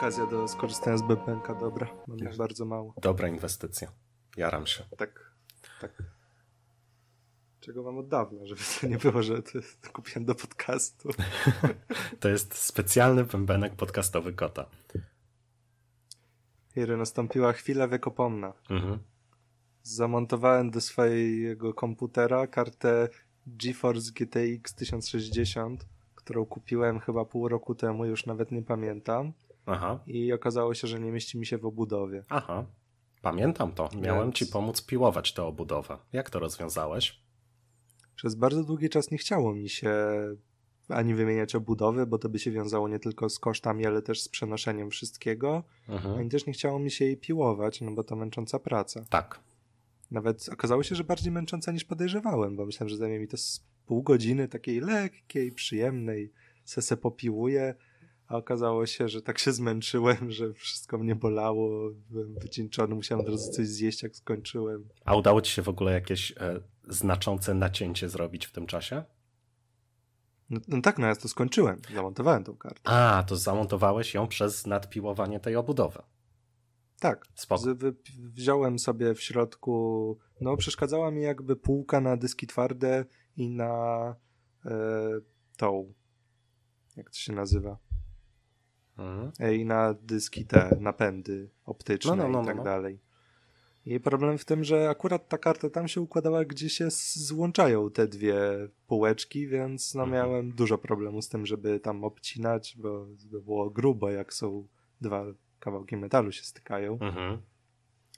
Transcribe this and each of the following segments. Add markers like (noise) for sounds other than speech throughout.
okazja do skorzystania z BPNK dobra. Mam ich bardzo mało. Dobra inwestycja. Jaram się. Tak, tak. Czego mam od dawna, żeby to nie było, że to jest, kupiłem do podcastu. (laughs) to jest specjalny bębenek podcastowy kota. Kiedy nastąpiła chwila wiekopomna. Mhm. Zamontowałem do swojego komputera kartę GeForce GTX 1060, którą kupiłem chyba pół roku temu, już nawet nie pamiętam. Aha. I okazało się, że nie mieści mi się w obudowie. Aha. Pamiętam to. Miałem Więc... ci pomóc piłować tę obudowę. Jak to rozwiązałeś? Przez bardzo długi czas nie chciało mi się ani wymieniać obudowy, bo to by się wiązało nie tylko z kosztami, ale też z przenoszeniem wszystkiego. Mhm. Ani też nie chciało mi się jej piłować, no bo to męcząca praca. Tak. Nawet okazało się, że bardziej męcząca niż podejrzewałem, bo myślałem, że zajmie mi to z pół godziny takiej lekkiej, przyjemnej, se se popiłuję, a okazało się, że tak się zmęczyłem, że wszystko mnie bolało, byłem wycieńczony, musiałem od razu coś zjeść, jak skończyłem. A udało ci się w ogóle jakieś e, znaczące nacięcie zrobić w tym czasie? No, no, tak, no ja to skończyłem, zamontowałem tą kartę. A, to zamontowałeś ją przez nadpiłowanie tej obudowy. Tak, wziąłem sobie w środku, no przeszkadzała mi jakby półka na dyski twarde i na e, tą, jak to się nazywa? Mhm. E, I na dyski te napędy optyczne no, no, no, i tak no, no. dalej. I problem w tym, że akurat ta karta tam się układała, gdzie się złączają te dwie półeczki, więc no mhm. miałem dużo problemu z tym, żeby tam obcinać, bo to było grubo, jak są dwa kawałki metalu się stykają. Mhm.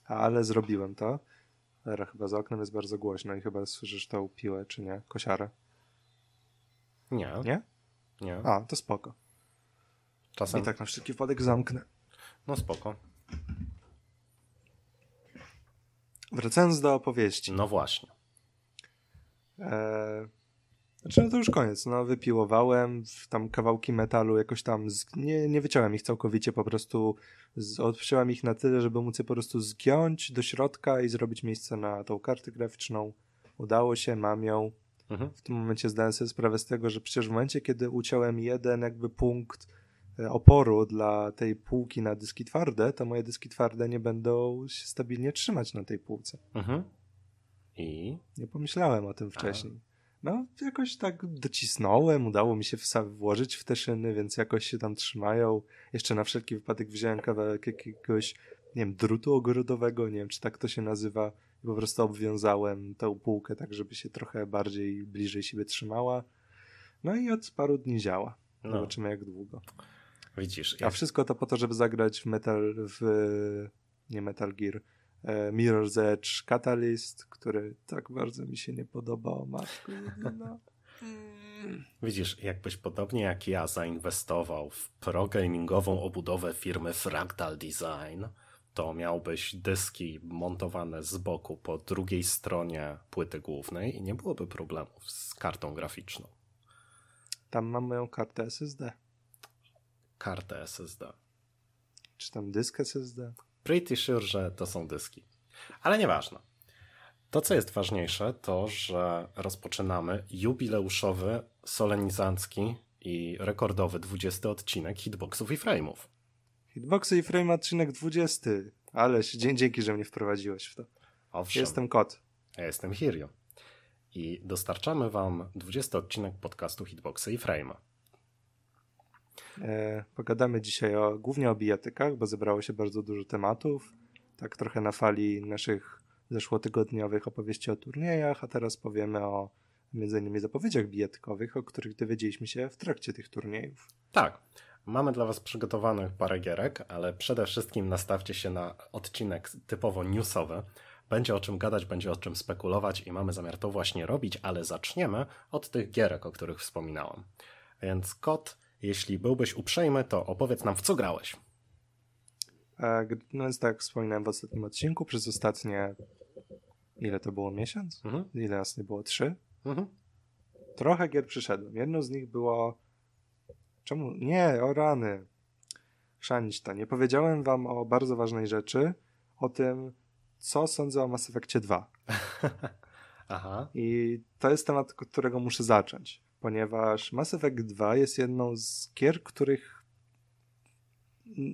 Ale zrobiłem to. Era chyba za oknem jest bardzo głośno i chyba słyszysz tą piłę, czy nie? Kosiarę. Nie. Nie? Nie. A, to spoko. Czasem... I tak na wszelki wypadek zamknę. No spoko. Wracając do opowieści. No właśnie. E... Znaczy, no to już koniec. No, wypiłowałem tam kawałki metalu, jakoś tam. Z... Nie, nie wyciąłem ich całkowicie, po prostu z... odciąłem ich na tyle, żeby móc je po prostu zgiąć do środka i zrobić miejsce na tą kartę graficzną. Udało się, mam ją. Mhm. W tym momencie zdałem sobie sprawę z tego, że przecież w momencie, kiedy uciąłem jeden jakby punkt oporu dla tej półki na dyski twarde, to moje dyski twarde nie będą się stabilnie trzymać na tej półce. Mhm. I? Nie pomyślałem o tym wcześniej. A. No, jakoś tak docisnąłem, udało mi się włożyć w te szyny, więc jakoś się tam trzymają. Jeszcze na wszelki wypadek wziąłem kawałek jakiegoś, nie wiem, drutu ogrodowego, nie wiem, czy tak to się nazywa, i po prostu obwiązałem tę półkę tak, żeby się trochę bardziej, bliżej siebie trzymała. No i od paru dni działa. No. Zobaczymy, jak długo. Widzisz. A wszystko to po to, żeby zagrać w Metal, w nie Metal Gear, e, Mirror's Edge Catalyst, który tak bardzo mi się nie podobał, matko jedyna. (laughs) Widzisz, jakbyś podobnie jak ja zainwestował w pro-gamingową obudowę firmy Fractal Design, to miałbyś dyski montowane z boku po drugiej stronie płyty głównej i nie byłoby problemów z kartą graficzną. Tam mam moją kartę SSD kartę SSD. Czy tam dysk SSD? Pretty sure, że to są dyski. Ale nieważne. To, co jest ważniejsze, to, że rozpoczynamy jubileuszowy, solenizancki i rekordowy 20 odcinek hitboxów i frame'ów. Hitboxy i frame odcinek 20. Ale dzięki, że mnie wprowadziłeś w to. Owszem. Jestem kot. Ja jestem Hirio. I dostarczamy wam 20 odcinek podcastu Hitboxy i Frame. E, pogadamy dzisiaj o, głównie o bijatykach, bo zebrało się bardzo dużo tematów. Tak trochę na fali naszych zeszłotygodniowych opowieści o turniejach, a teraz powiemy o między innymi zapowiedziach bijatykowych, o których dowiedzieliśmy się w trakcie tych turniejów. Tak. Mamy dla Was przygotowanych parę gierek, ale przede wszystkim nastawcie się na odcinek typowo newsowy. Będzie o czym gadać, będzie o czym spekulować i mamy zamiar to właśnie robić, ale zaczniemy od tych gierek, o których wspominałem. Więc kot jeśli byłbyś uprzejmy, to opowiedz nam, w co grałeś. E, no więc tak wspominałem w ostatnim odcinku, przez ostatnie ile to było miesiąc? Mhm. Ile nas nie było? Trzy? Mhm. Trochę gier przyszedłem. Jedno z nich było czemu? Nie, o rany. Szanić Nie powiedziałem wam o bardzo ważnej rzeczy, o tym, co sądzę o Mass Effectie 2. (laughs) Aha. I to jest temat, od którego muszę zacząć ponieważ Mass Effect 2 jest jedną z gier, których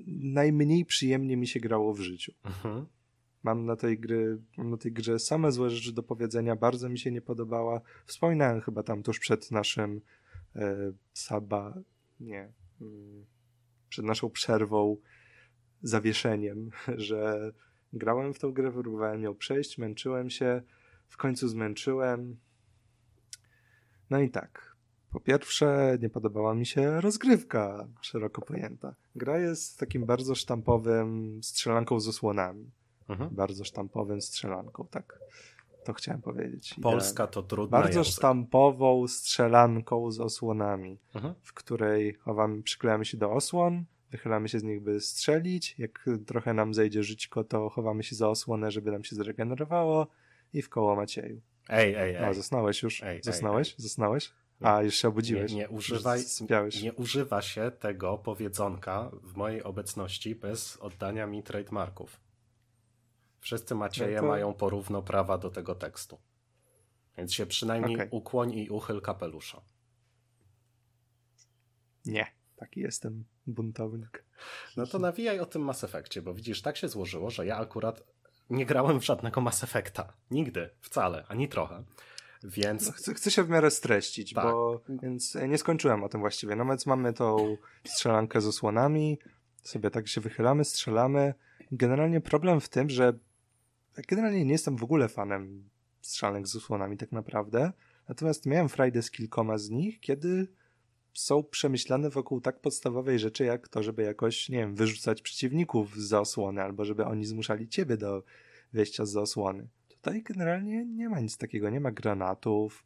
najmniej przyjemnie mi się grało w życiu. Mhm. Mam na tej gry, mam na tej grze same złe rzeczy do powiedzenia, bardzo mi się nie podobała. Wspominałem chyba tam tuż przed naszym e, Saba, nie, mm, przed naszą przerwą, zawieszeniem, (laughs) że grałem w tą grę, próbowałem ją przejść, męczyłem się, w końcu zmęczyłem. No i tak. Po pierwsze, nie podobała mi się rozgrywka szeroko pojęta. Gra jest takim bardzo sztampowym strzelanką z osłonami. Mhm. Bardzo sztampowym strzelanką, tak. To chciałem powiedzieć. Polska to trudna Bardzo język. sztampową strzelanką z osłonami, mhm. w której chowamy, przyklejamy się do osłon, wychylamy się z nich, by strzelić. Jak trochę nam zejdzie żyćko, to chowamy się za osłonę, żeby nam się zregenerowało i w koło Macieju. Ej, ej, ej. No, zasnąłeś już? Ej, zasnąłeś? Ej, ej. Zasnąłeś? A, już się obudziłeś. Nie, nie, używaj, nie używa się tego powiedzonka w mojej obecności bez oddania mi trademarków. Wszyscy Macieje no to... mają porówno prawa do tego tekstu. Więc się przynajmniej okay. ukłoń i uchyl kapelusza. Nie, taki jestem buntownik. No to nawijaj o tym Mass Effectie, bo widzisz, tak się złożyło, że ja akurat nie grałem w żadnego Mass Effecta. Nigdy, wcale, ani trochę. Więc... No, chcę, chcę, się w miarę streścić, tak. bo więc nie skończyłem o tym właściwie. No więc mamy tą strzelankę z osłonami, sobie tak się wychylamy, strzelamy. Generalnie problem w tym, że generalnie nie jestem w ogóle fanem strzelanek z osłonami tak naprawdę. Natomiast miałem frajdę z kilkoma z nich, kiedy są przemyślane wokół tak podstawowej rzeczy, jak to, żeby jakoś, nie wiem, wyrzucać przeciwników z osłony, albo żeby oni zmuszali ciebie do wejścia z osłony. Tutaj generalnie nie ma nic takiego, nie ma granatów.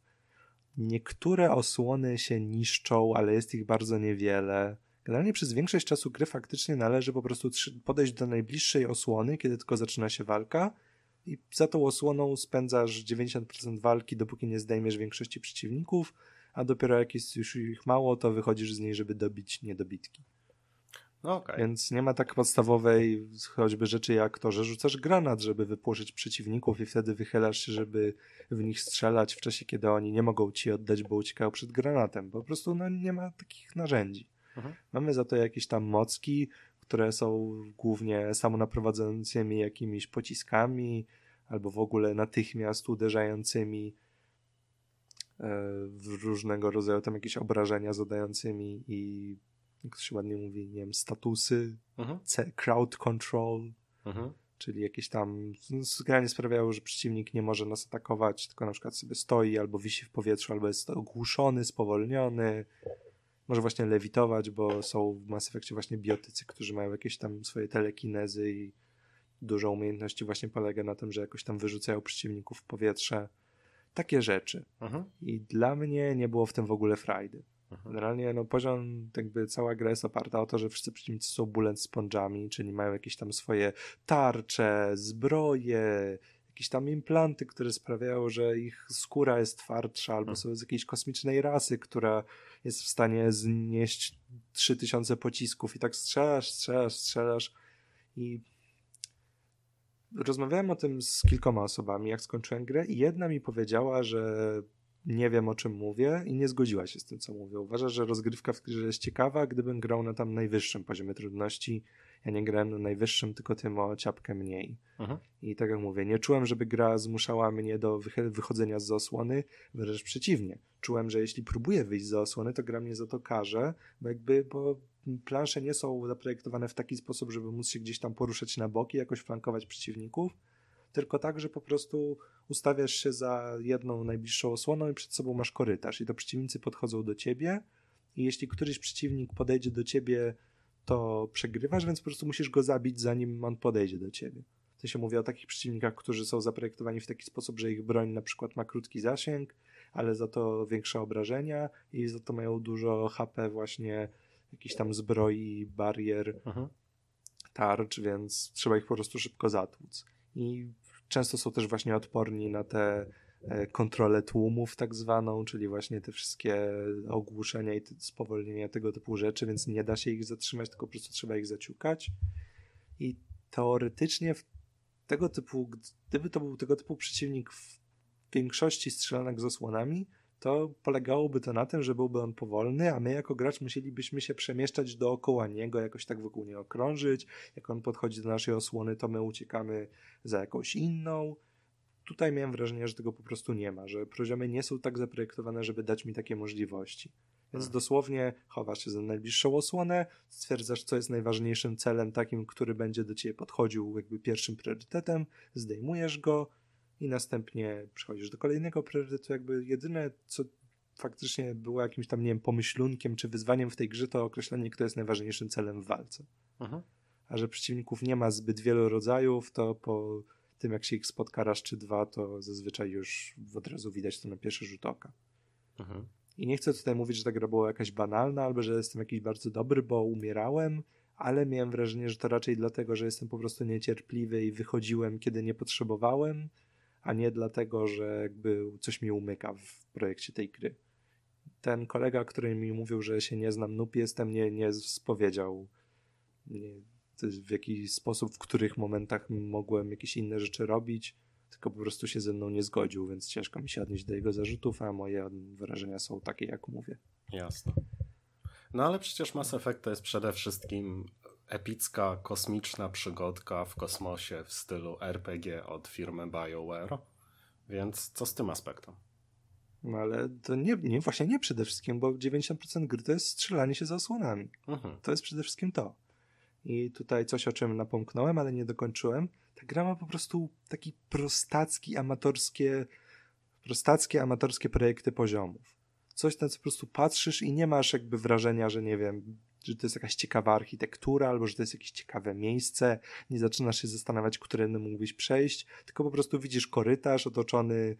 Niektóre osłony się niszczą, ale jest ich bardzo niewiele. Generalnie przez większość czasu gry faktycznie należy po prostu podejść do najbliższej osłony, kiedy tylko zaczyna się walka i za tą osłoną spędzasz 90% walki, dopóki nie zdejmiesz większości przeciwników, a dopiero jak jest już ich mało, to wychodzisz z niej, żeby dobić niedobitki. No okay. Więc nie ma tak podstawowej choćby rzeczy jak to, że rzucasz granat, żeby wypłoszyć przeciwników i wtedy wychylasz się, żeby w nich strzelać w czasie, kiedy oni nie mogą ci oddać, bo uciekają przed granatem. Po prostu no, nie ma takich narzędzi. Mhm. Mamy za to jakieś tam mocki, które są głównie samonaprowadzającymi jakimiś pociskami albo w ogóle natychmiast uderzającymi e, w różnego rodzaju tam jakieś obrażenia zadającymi i jak to się ładnie mówi, nie wiem, statusy, mhm. crowd control, mhm. czyli jakieś tam zgranie sprawiało, że przeciwnik nie może nas atakować, tylko na przykład sobie stoi albo wisi w powietrzu, albo jest ogłuszony, spowolniony, może właśnie lewitować, bo są w Mass Effectie właśnie biotycy, którzy mają jakieś tam swoje telekinezy i dużo umiejętności właśnie polega na tym, że jakoś tam wyrzucają przeciwników w powietrze. Takie rzeczy. Mhm. I dla mnie nie było w tym w ogóle frajdy. Mhm. Generalnie no, poziom, jakby cała gra jest oparta o to, że wszyscy przeciwnicy są bullet sponge'ami, czyli mają jakieś tam swoje tarcze, zbroje, jakieś tam implanty, które sprawiają, że ich skóra jest twardsza, albo mhm. są z jakiejś kosmicznej rasy, która jest w stanie znieść 3000 pocisków i tak strzelasz, strzelasz, strzelasz i rozmawiałem o tym z kilkoma osobami, jak skończyłem grę i jedna mi powiedziała, że nie wiem o czym mówię i nie zgodziła się z tym, co mówię. Uważa, że rozgrywka w grze jest ciekawa, gdybym grał na tam najwyższym poziomie trudności. Ja nie grałem na najwyższym, tylko tym o ciapkę mniej. Mhm. I tak jak mówię, nie czułem, żeby gra zmuszała mnie do wychodzenia z osłony, wręcz przeciwnie. Czułem, że jeśli próbuję wyjść z osłony, to gra mnie za to karze, bo jakby, bo plansze nie są zaprojektowane w taki sposób, żeby móc się gdzieś tam poruszać na boki, jakoś flankować przeciwników, tylko tak, że po prostu ustawiasz się za jedną najbliższą osłoną i przed sobą masz korytarz i to przeciwnicy podchodzą do ciebie i jeśli któryś przeciwnik podejdzie do ciebie, to przegrywasz, więc po prostu musisz go zabić, zanim on podejdzie do ciebie. To się mówi o takich przeciwnikach, którzy są zaprojektowani w taki sposób, że ich broń na przykład ma krótki zasięg, ale za to większe obrażenia i za to mają dużo HP właśnie jakichś tam zbroi, barier, mhm. tarcz, więc trzeba ich po prostu szybko zatłuc. I często są też właśnie odporni na te e, kontrolę tłumów tak zwaną, czyli właśnie te wszystkie ogłuszenia i spowolnienia tego typu rzeczy, więc nie da się ich zatrzymać, tylko po prostu trzeba ich zaciukać. I teoretycznie w tego typu, gdyby to był tego typu przeciwnik w większości strzelanek z osłonami, to polegałoby to na tym, że byłby on powolny, a my jako gracz musielibyśmy się przemieszczać dookoła niego, jakoś tak wokół niego krążyć. Jak on podchodzi do naszej osłony, to my uciekamy za jakąś inną. Tutaj miałem wrażenie, że tego po prostu nie ma, że poziomy nie są tak zaprojektowane, żeby dać mi takie możliwości. Więc hmm. dosłownie chowasz się za najbliższą osłonę, stwierdzasz, co jest najważniejszym celem takim, który będzie do ciebie podchodził jakby pierwszym priorytetem, zdejmujesz go, i następnie przechodzisz do kolejnego priorytetu. Jakby jedyne, co faktycznie było jakimś tam, nie wiem, pomyślunkiem czy wyzwaniem w tej grze, to określenie, kto jest najważniejszym celem w walce. Mhm. A że przeciwników nie ma zbyt wielu rodzajów, to po tym, jak się ich spotka raz czy dwa, to zazwyczaj już od razu widać to na pierwszy rzut oka. Mhm. I nie chcę tutaj mówić, że ta gra była jakaś banalna, albo że jestem jakiś bardzo dobry, bo umierałem, ale miałem wrażenie, że to raczej dlatego, że jestem po prostu niecierpliwy i wychodziłem, kiedy nie potrzebowałem, a nie dlatego, że jakby coś mi umyka w projekcie tej gry. Ten kolega, który mi mówił, że się nie znam, nup jestem, nie, nie spowiedział nie, w jakiś sposób, w których momentach mogłem jakieś inne rzeczy robić, tylko po prostu się ze mną nie zgodził, więc ciężko mi się odnieść do jego zarzutów, a moje wrażenia są takie, jak mówię. Jasne. No ale przecież Mass Effect to jest przede wszystkim epicka, kosmiczna przygodka w kosmosie w stylu RPG od firmy BioWare. Więc co z tym aspektem? No ale to nie, nie, właśnie nie przede wszystkim, bo 90% gry to jest strzelanie się za osłonami. Mhm. To jest przede wszystkim to. I tutaj coś, o czym napomknąłem, ale nie dokończyłem. Ta gra ma po prostu taki prostacki, amatorskie, prostackie, amatorskie projekty poziomów. Coś na co po prostu patrzysz i nie masz jakby wrażenia, że nie wiem, że to jest jakaś ciekawa architektura, albo że to jest jakieś ciekawe miejsce, nie zaczynasz się zastanawiać, którędy mógłbyś przejść, tylko po prostu widzisz korytarz otoczony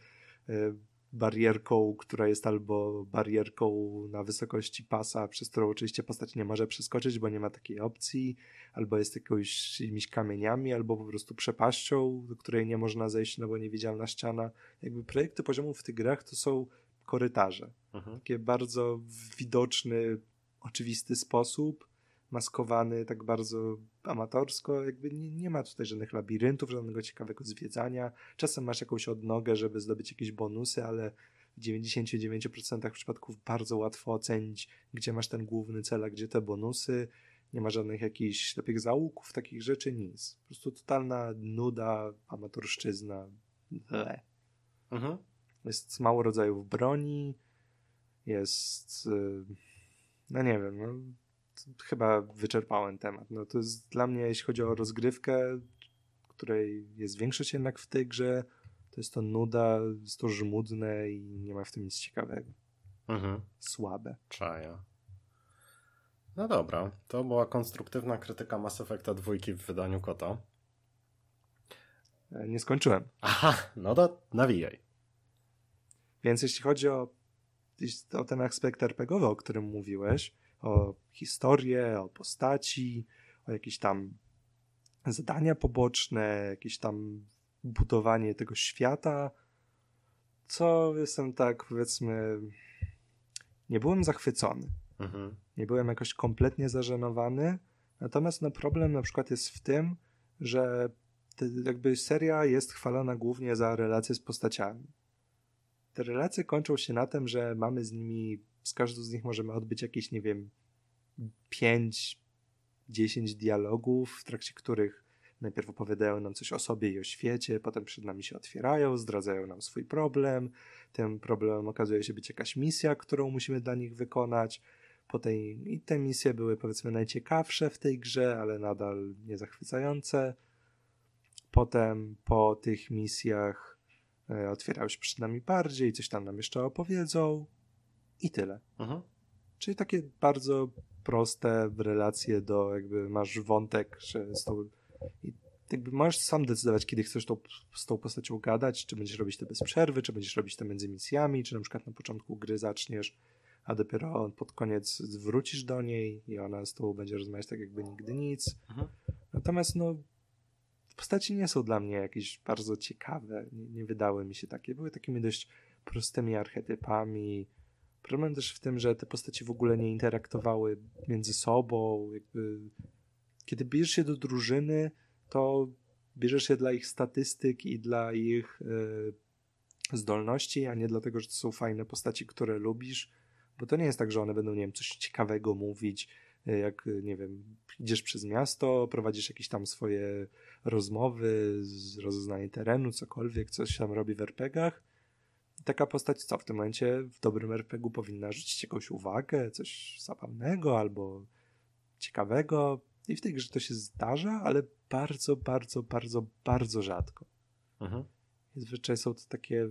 e, barierką, która jest albo barierką na wysokości pasa, przez którą oczywiście postać nie może przeskoczyć, bo nie ma takiej opcji, albo jest jakimiś, jakimiś kamieniami, albo po prostu przepaścią, do której nie można zejść, no bo niewidzialna ściana. Jakby projekty poziomów w tych grach to są korytarze. Mhm. Takie bardzo widoczny oczywisty sposób, maskowany tak bardzo amatorsko, jakby nie, nie ma tutaj żadnych labiryntów, żadnego ciekawego zwiedzania. Czasem masz jakąś odnogę, żeby zdobyć jakieś bonusy, ale w 99% przypadków bardzo łatwo ocenić, gdzie masz ten główny cel, a gdzie te bonusy. Nie ma żadnych jakichś ślepych zaułków, takich rzeczy, nic. Po prostu totalna nuda, amatorszczyzna. Ble. Mhm. Jest mało rodzajów broni, jest... Yy no nie wiem, no, chyba wyczerpałem temat. No to jest dla mnie, jeśli chodzi o rozgrywkę, której jest większość jednak w tej grze, to jest to nuda, jest to żmudne i nie ma w tym nic ciekawego. Mhm. Słabe. Czaja. No dobra, to była konstruktywna krytyka Mass Effecta dwójki w wydaniu kota. E, nie skończyłem. Aha, no to nawijaj. Więc jeśli chodzi o o ten aspekt RPGowy, o którym mówiłeś, o historię, o postaci, o jakieś tam zadania poboczne, jakieś tam budowanie tego świata, co jestem tak, powiedzmy, nie byłem zachwycony. Mhm. Nie byłem jakoś kompletnie zażenowany. Natomiast no, problem na przykład jest w tym, że te, jakby seria jest chwalona głównie za relacje z postaciami te relacje kończą się na tym, że mamy z nimi, z każdą z nich możemy odbyć jakieś, nie wiem, 5, 10 dialogów, w trakcie których najpierw opowiadają nam coś o sobie i o świecie, potem przed nami się otwierają, zdradzają nam swój problem. Tym problemem okazuje się być jakaś misja, którą musimy dla nich wykonać. Po tej, I te misje były powiedzmy najciekawsze w tej grze, ale nadal niezachwycające. Potem po tych misjach otwierały się przed nami bardziej, coś tam nam jeszcze opowiedzą i tyle. Mhm. Czyli takie bardzo proste relacje do jakby masz wątek, że z tą, i jakby możesz sam decydować, kiedy chcesz tą, z tą postacią gadać, czy będziesz robić to bez przerwy, czy będziesz robić to między misjami, czy na przykład na początku gry zaczniesz, a dopiero pod koniec wrócisz do niej i ona z tobą będzie rozmawiać tak jakby nigdy nic. Mhm. Natomiast no postaci nie są dla mnie jakieś bardzo ciekawe, nie, nie wydały mi się takie. Były takimi dość prostymi archetypami. Problem też w tym, że te postaci w ogóle nie interaktowały między sobą. Jakby, kiedy bierzesz się do drużyny, to bierzesz się dla ich statystyk i dla ich e, zdolności, a nie dlatego, że to są fajne postaci, które lubisz, bo to nie jest tak, że one będą, nie wiem, coś ciekawego mówić, jak, nie wiem, idziesz przez miasto, prowadzisz jakieś tam swoje rozmowy, rozeznanie terenu, cokolwiek, coś tam robi w RPGach. Taka postać co w tym momencie w dobrym RPG powinna rzucić jakąś uwagę, coś zabawnego albo ciekawego. I w tej grze to się zdarza, ale bardzo, bardzo, bardzo, bardzo rzadko. Mhm. Zazwyczaj są to takie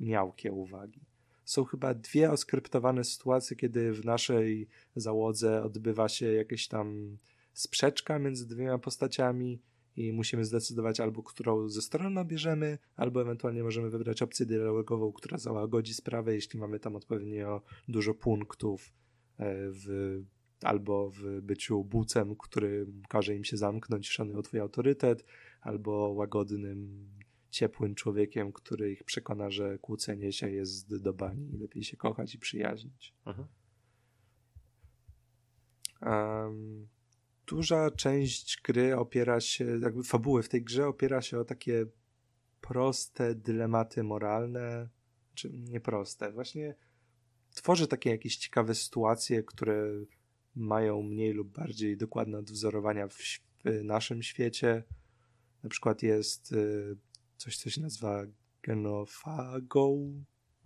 miałkie uwagi. Są chyba dwie oskryptowane sytuacje, kiedy w naszej załodze odbywa się jakaś tam sprzeczka między dwiema postaciami i musimy zdecydować albo którą ze stron bierzemy, albo ewentualnie możemy wybrać opcję dialogową, która załagodzi sprawę, jeśli mamy tam odpowiednio dużo punktów e, w, albo w byciu bucem, który każe im się zamknąć, szanują twój autorytet, albo łagodnym ciepłym człowiekiem, który ich przekona, że kłócenie się jest do bani i lepiej się kochać i przyjaźnić. Mhm. Um, duża część gry opiera się, jakby fabuły w tej grze opiera się o takie proste dylematy moralne, czy nieproste. Właśnie tworzy takie jakieś ciekawe sytuacje, które mają mniej lub bardziej dokładne odwzorowania w, w naszym świecie. Na przykład jest y, coś, co się nazywa genofago.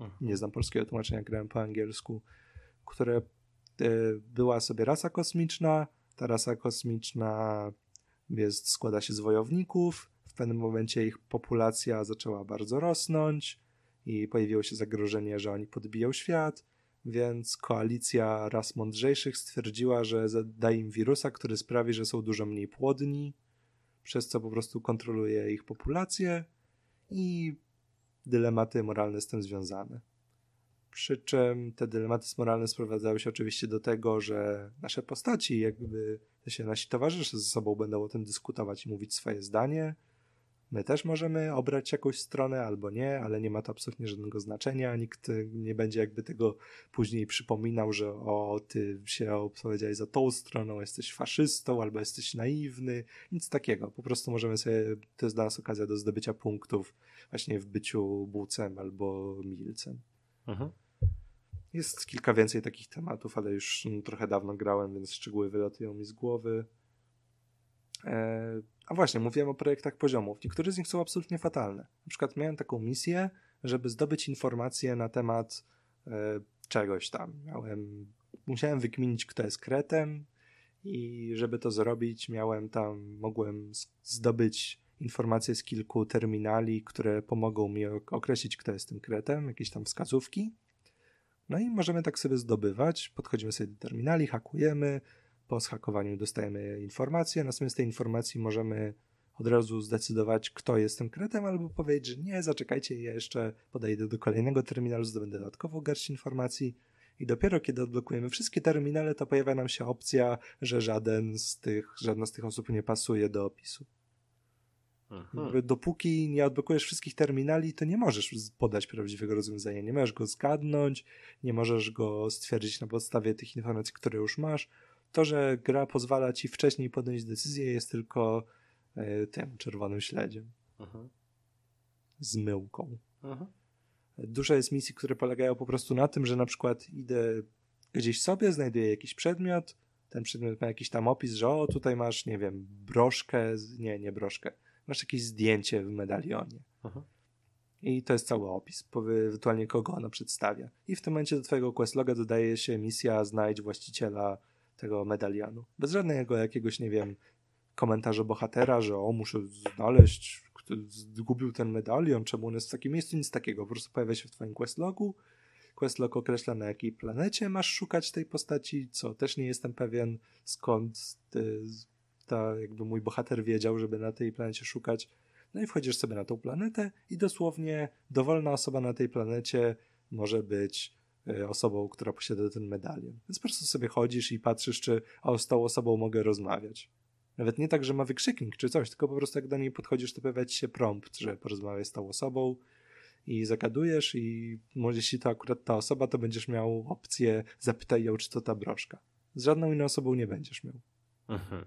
Mhm. Nie znam polskiego tłumaczenia, grałem po angielsku, które y, była sobie rasa kosmiczna, ta rasa kosmiczna jest, składa się z wojowników. W pewnym momencie ich populacja zaczęła bardzo rosnąć i pojawiło się zagrożenie, że oni podbiją świat, więc koalicja ras mądrzejszych stwierdziła, że da im wirusa, który sprawi, że są dużo mniej płodni, przez co po prostu kontroluje ich populację i dylematy moralne z tym związane. Przy czym te dylematy moralne sprowadzały się oczywiście do tego, że nasze postaci, jakby się nasi towarzysze ze sobą będą o tym dyskutować i mówić swoje zdanie. My też możemy obrać jakąś stronę albo nie, ale nie ma to absolutnie żadnego znaczenia. Nikt nie będzie jakby tego później przypominał, że o, ty się opowiedziałeś za tą stroną, jesteś faszystą albo jesteś naiwny. Nic takiego. Po prostu możemy sobie, to jest dla nas okazja do zdobycia punktów właśnie w byciu bucem albo milcem. Mhm. Jest kilka więcej takich tematów, ale już trochę dawno grałem, więc szczegóły wylatują mi z głowy. E, a właśnie, mówiłem o projektach poziomów. Niektóre z nich są absolutnie fatalne. Na przykład miałem taką misję, żeby zdobyć informacje na temat e, czegoś tam. Miałem, musiałem wykminić, kto jest kretem i żeby to zrobić, miałem tam, mogłem zdobyć informacje z kilku terminali, które pomogą mi określić, kto jest tym kretem, jakieś tam wskazówki. No i możemy tak sobie zdobywać. Podchodzimy sobie do terminali, hakujemy. Po zhakowaniu dostajemy informacje. Natomiast z tej informacji możemy od razu zdecydować, kto jest tym kretem, albo powiedzieć, że nie, zaczekajcie, ja jeszcze podejdę do kolejnego terminalu, zdobędę dodatkową garść informacji. I dopiero kiedy odblokujemy wszystkie terminale, to pojawia nam się opcja, że żaden z tych, żadna z tych osób nie pasuje do opisu. Mhm. Dopóki nie odblokujesz wszystkich terminali, to nie możesz podać prawdziwego rozwiązania. Nie możesz go zgadnąć, nie możesz go stwierdzić na podstawie tych informacji, które już masz. To, że gra pozwala ci wcześniej podjąć decyzję, jest tylko y, tym czerwonym śledziem. Mhm. Z myłką. Mhm. Dużo jest misji, które polegają po prostu na tym, że na przykład idę gdzieś sobie, znajduję jakiś przedmiot, ten przedmiot ma jakiś tam opis, że o, tutaj masz, nie wiem, broszkę, nie, nie broszkę, masz jakieś zdjęcie w medalionie. Aha. I to jest cały opis, ewentualnie kogo ono przedstawia. I w tym momencie do twojego questloga dodaje się misja znajdź właściciela tego medalionu. Bez żadnego jakiegoś, nie wiem, komentarza bohatera, że o, muszę znaleźć, kto zgubił ten medalion, czemu on jest w takim miejscu, nic takiego. Po prostu pojawia się w twoim questlogu. Questlog określa, na jakiej planecie masz szukać tej postaci, co też nie jestem pewien, skąd ty, ta jakby mój bohater wiedział, żeby na tej planecie szukać. No i wchodzisz sobie na tą planetę i dosłownie dowolna osoba na tej planecie może być e, osobą, która posiada ten medalion. Więc po prostu sobie chodzisz i patrzysz, czy o, z tą osobą mogę rozmawiać. Nawet nie tak, że ma wykrzyknik czy coś, tylko po prostu jak do niej podchodzisz, to pojawia ci się prompt, że porozmawiaj z tą osobą i zagadujesz i może jeśli to akurat ta osoba, to będziesz miał opcję zapytaj ją, czy to ta broszka. Z żadną inną osobą nie będziesz miał. Mhm.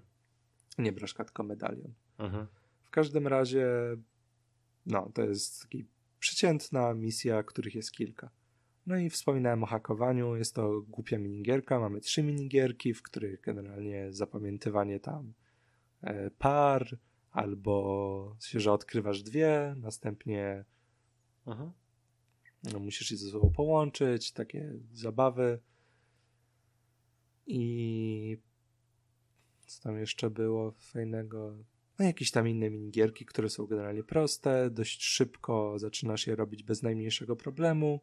Nie broszka, tylko medalion. Mhm. W każdym razie, no, to jest taki przeciętna misja, których jest kilka. No i wspominałem o hakowaniu, jest to głupia minigierka, mamy trzy minigierki, w których generalnie zapamiętywanie tam e, par, albo się, że odkrywasz dwie, następnie Aha. No, musisz je ze sobą połączyć, takie zabawy. I co tam jeszcze było fajnego? No jakieś tam inne minigierki, które są generalnie proste, dość szybko zaczynasz je robić bez najmniejszego problemu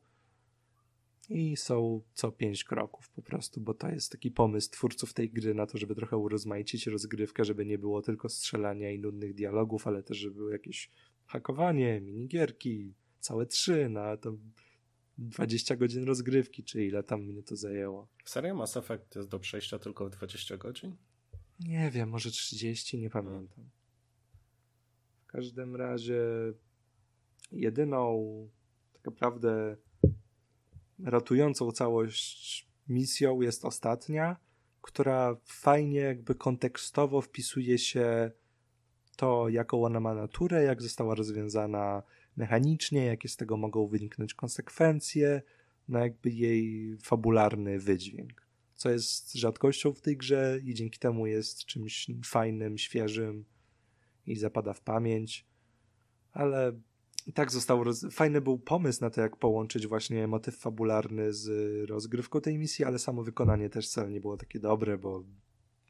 i są co pięć kroków po prostu, bo to jest taki pomysł twórców tej gry na to, żeby trochę urozmaicić rozgrywkę, żeby nie było tylko strzelania i nudnych dialogów, ale też żeby było jakieś hakowanie, minigierki, całe trzy na to 20 godzin rozgrywki, czy ile tam mnie to zajęło. Serio Mass Effect jest do przejścia tylko w 20 godzin? Nie wiem, może 30, nie pamiętam. W każdym razie jedyną tak naprawdę ratującą całość misją jest ostatnia, która fajnie jakby kontekstowo wpisuje się to, jaką ona ma naturę, jak została rozwiązana mechanicznie, jakie z tego mogą wyniknąć konsekwencje, na jakby jej fabularny wydźwięk. Co jest rzadkością w tej grze i dzięki temu jest czymś fajnym, świeżym i zapada w pamięć. Ale i tak został. Roz... Fajny był pomysł na to, jak połączyć właśnie motyw fabularny z rozgrywką tej misji, ale samo wykonanie też wcale nie było takie dobre, bo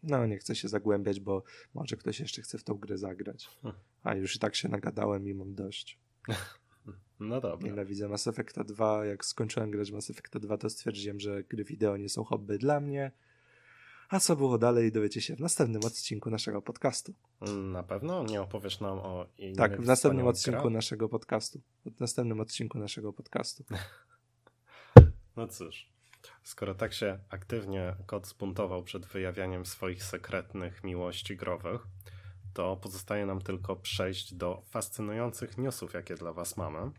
no nie chcę się zagłębiać, bo może ktoś jeszcze chce w tą grę zagrać. Hm. A już i tak się nagadałem i mam dość. (laughs) No dobra. Nienawidzę Mass Effecta 2. Jak skończyłem grać Mass Effecta 2, to stwierdziłem, że gry wideo nie są hobby dla mnie. A co było dalej, dowiecie się w następnym odcinku naszego podcastu. Na pewno? Nie opowiesz nam o innych Tak, w następnym odcinku gra? naszego podcastu. W następnym odcinku naszego podcastu. (laughs) no cóż, skoro tak się aktywnie kot spuntował przed wyjawianiem swoich sekretnych miłości growych, to pozostaje nam tylko przejść do fascynujących newsów, jakie dla Was mamy.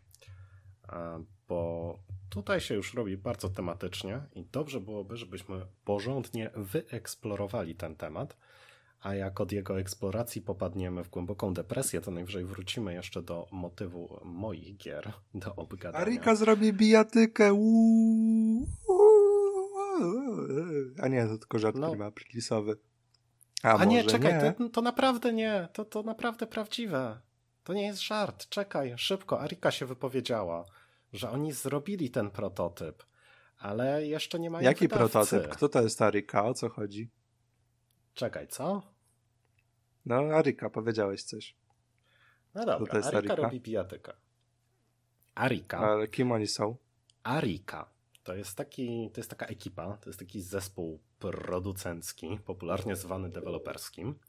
Bo tutaj się już robi bardzo tematycznie i dobrze byłoby, żebyśmy porządnie wyeksplorowali ten temat. A jak od jego eksploracji popadniemy w głęboką depresję, to najwyżej wrócimy jeszcze do motywu moich gier, do obgadania. Arika zrobi bijatykę. Uuu. A nie, to tylko żart no. prilisowy. A, A nie, czekaj, nie? To, to naprawdę nie, to, to naprawdę prawdziwe. To nie jest żart, czekaj, szybko, Arika się wypowiedziała, że oni zrobili ten prototyp, ale jeszcze nie mają Jaki wydawcy. prototyp? Kto to jest Arika? O co chodzi? Czekaj, co? No, Arika, powiedziałeś coś. No dobra, to jest Arika, Arika robi pijatykę. Arika. Ale kim oni są? Arika to jest, taki, to jest taka ekipa, to jest taki zespół producencki, popularnie zwany deweloperskim,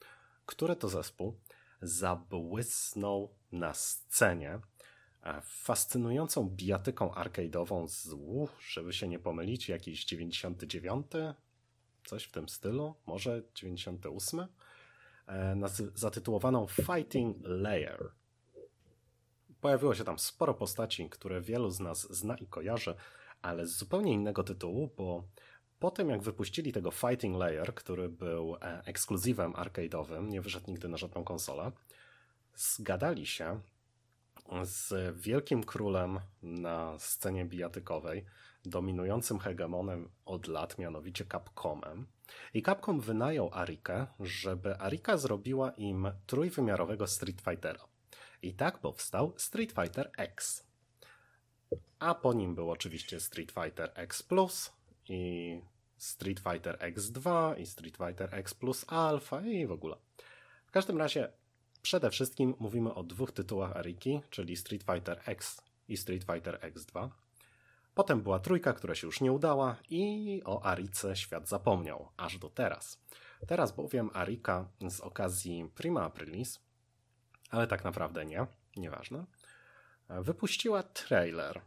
który to zespół zabłysnął na scenie fascynującą bijatyką arcade'ową z, żeby się nie pomylić, jakiś 99, coś w tym stylu, może 98, e, zatytułowaną Fighting Layer. Pojawiło się tam sporo postaci, które wielu z nas zna i kojarzy, ale z zupełnie innego tytułu, bo po tym jak wypuścili tego Fighting Layer, który był e, ekskluzywem arcade'owym, nie wyszedł nigdy na żadną konsolę, zgadali się z wielkim królem na scenie bijatykowej, dominującym hegemonem od lat, mianowicie Capcomem. I Capcom wynajął Arikę, żeby Arika zrobiła im trójwymiarowego Street Fightera. I tak powstał Street Fighter X a po nim był oczywiście Street Fighter X Plus i Street Fighter X2 i Street Fighter X Plus Alpha i w ogóle. W każdym razie przede wszystkim mówimy o dwóch tytułach Ariki, czyli Street Fighter X i Street Fighter X2. Potem była trójka, która się już nie udała i o Arice świat zapomniał, aż do teraz. Teraz bowiem Arika z okazji Prima Aprilis, ale tak naprawdę nie, nieważne, wypuściła trailer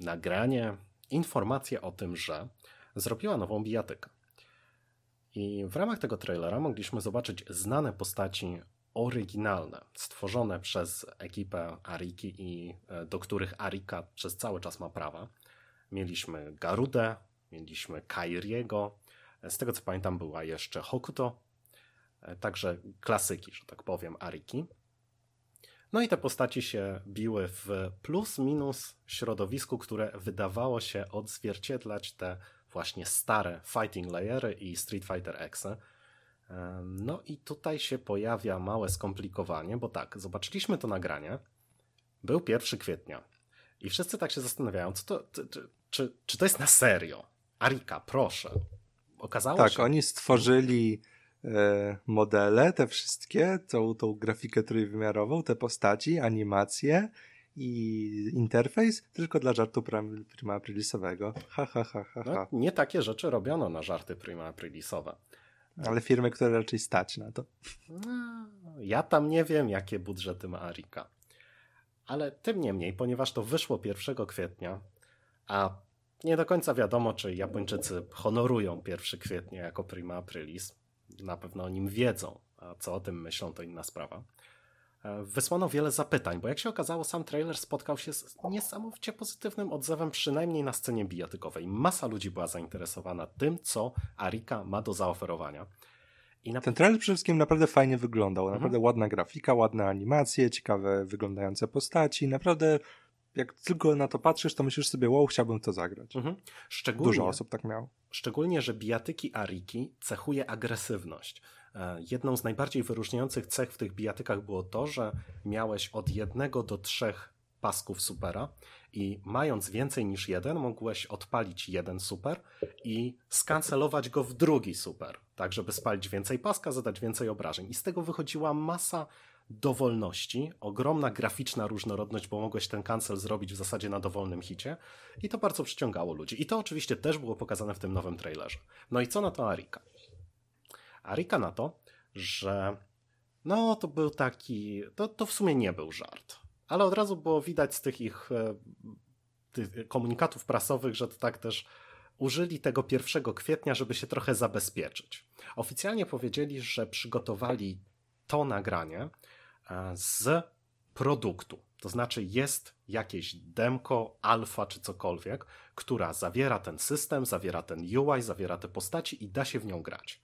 nagranie, informację o tym, że zrobiła nową bijatykę. I w ramach tego trailera mogliśmy zobaczyć znane postaci oryginalne, stworzone przez ekipę Ariki i e, do których Arika przez cały czas ma prawa. Mieliśmy Garudę, mieliśmy Kairiego, z tego co pamiętam była jeszcze Hokuto, e, także klasyki, że tak powiem, Ariki. No i te postaci się biły w plus minus środowisku, które wydawało się odzwierciedlać te właśnie stare fighting layery i Street Fighter X. No i tutaj się pojawia małe skomplikowanie, bo tak, zobaczyliśmy to nagranie. Był 1 kwietnia. I wszyscy tak się zastanawiają, co to, czy, czy, czy to jest na serio? Arika, proszę. Okazało tak, się. Tak, oni stworzyli e, modele, te wszystkie, tą, tą grafikę trójwymiarową, te postaci, animacje i interfejs tylko dla żartu prima aprilisowego. Ha, ha, ha, ha, ha. No, nie takie rzeczy robiono na żarty prima aprilisowe. Ale firmy, które raczej stać na to. No, ja tam nie wiem, jakie budżety ma Arika. Ale tym niemniej, ponieważ to wyszło 1 kwietnia, a nie do końca wiadomo, czy Japończycy honorują 1 kwietnia jako prima aprilis, na pewno o nim wiedzą, a co o tym myślą, to inna sprawa. Wysłano wiele zapytań, bo jak się okazało, sam trailer spotkał się z niesamowicie pozytywnym odzewem, przynajmniej na scenie bijatykowej. Masa ludzi była zainteresowana tym, co Arika ma do zaoferowania. Na... Ten trailer przede wszystkim naprawdę fajnie wyglądał. Mhm. Naprawdę ładna grafika, ładne animacje, ciekawe wyglądające postaci. Naprawdę jak tylko na to patrzysz, to myślisz sobie, wow, chciałbym to zagrać. Mhm. Dużo osób tak miało. Szczególnie, że bijatyki Ariki cechuje agresywność. E, jedną z najbardziej wyróżniających cech w tych bijatykach było to, że miałeś od jednego do trzech pasków supera i mając więcej niż jeden, mogłeś odpalić jeden super i skancelować go w drugi super, tak żeby spalić więcej paska, zadać więcej obrażeń. I z tego wychodziła masa dowolności, ogromna graficzna różnorodność, bo mogłeś ten cancel zrobić w zasadzie na dowolnym hicie i to bardzo przyciągało ludzi. I to oczywiście też było pokazane w tym nowym trailerze. No i co na to Arika? Arika na to, że no to był taki, to, to w sumie nie był żart, ale od razu było widać z tych ich e, tych komunikatów prasowych, że to tak też użyli tego 1 kwietnia, żeby się trochę zabezpieczyć. Oficjalnie powiedzieli, że przygotowali to nagranie e, z produktu. To znaczy jest jakieś demko, alfa czy cokolwiek, która zawiera ten system, zawiera ten UI, zawiera te postaci i da się w nią grać.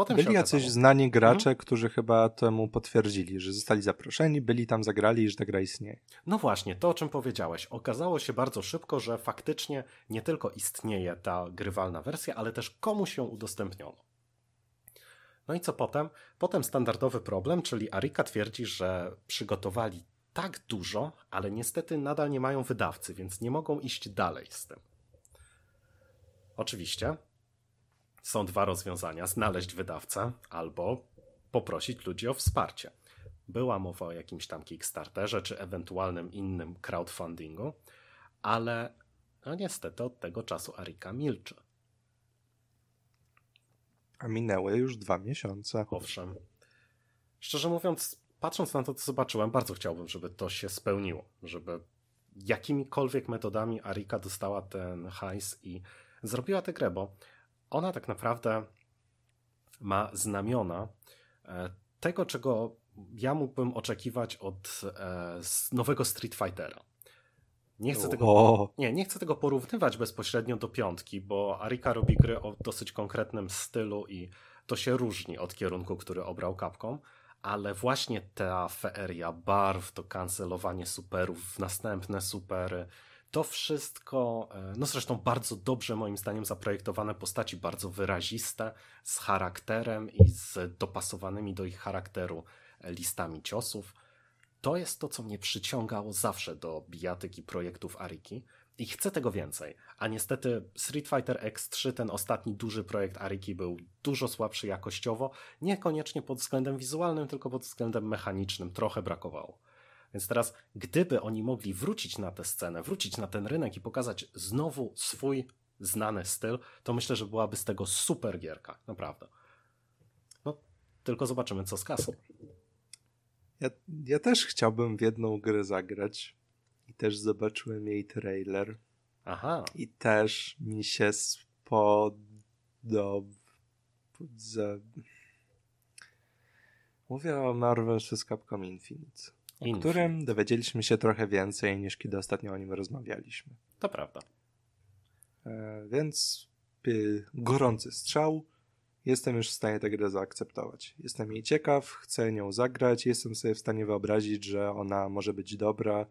Potem byli jacyś znani gracze, mhm. którzy chyba temu potwierdzili, że zostali zaproszeni, byli tam, zagrali i że ta gra istnieje. No właśnie, to o czym powiedziałeś. Okazało się bardzo szybko, że faktycznie nie tylko istnieje ta grywalna wersja, ale też komuś ją udostępniono. No i co potem? Potem standardowy problem, czyli Arika twierdzi, że przygotowali tak dużo, ale niestety nadal nie mają wydawcy, więc nie mogą iść dalej z tym. Oczywiście są dwa rozwiązania: znaleźć wydawcę albo poprosić ludzi o wsparcie. Była mowa o jakimś tam Kickstarterze czy ewentualnym innym crowdfundingu, ale no niestety od tego czasu Arika milczy. A minęły już dwa miesiące. Owszem. Szczerze mówiąc, patrząc na to, co zobaczyłem, bardzo chciałbym, żeby to się spełniło. Żeby jakimikolwiek metodami Arika dostała ten hajs i zrobiła tę grę, bo ona tak naprawdę ma znamiona e, tego, czego ja mógłbym oczekiwać od e, nowego Street Fightera. Nie chcę, tego, nie, nie chcę tego porównywać bezpośrednio do piątki, bo Arika robi gry o dosyć konkretnym stylu i to się różni od kierunku, który obrał Capcom, ale właśnie ta feeria barw, to kancelowanie superów w następne supery, to wszystko, e, no zresztą bardzo dobrze moim zdaniem zaprojektowane postaci, bardzo wyraziste, z charakterem i z dopasowanymi do ich charakteru e, listami ciosów. To jest to, co mnie przyciągało zawsze do bijatyki projektów Ariki i chcę tego więcej. A niestety Street Fighter X3, ten ostatni duży projekt Ariki, był dużo słabszy jakościowo, niekoniecznie pod względem wizualnym, tylko pod względem mechanicznym. Trochę brakowało. Więc teraz, gdyby oni mogli wrócić na tę scenę, wrócić na ten rynek i pokazać znowu swój znany styl, to myślę, że byłaby z tego super gierka, naprawdę. No, tylko zobaczymy, co z kasą. Ja, ja też chciałbym w jedną grę zagrać i też zobaczyłem jej trailer. Aha. I też mi się spodobał. Mówię o Marvel vs. Capcom Infinite o którym dowiedzieliśmy się trochę więcej niż kiedy ostatnio o nim rozmawialiśmy. To prawda. E, więc y, gorący strzał. jestem już w stanie tę grę zaakceptować. Jestem jej ciekaw, chcę nią zagrać, jestem sobie w stanie wyobrazić, że ona może być dobra.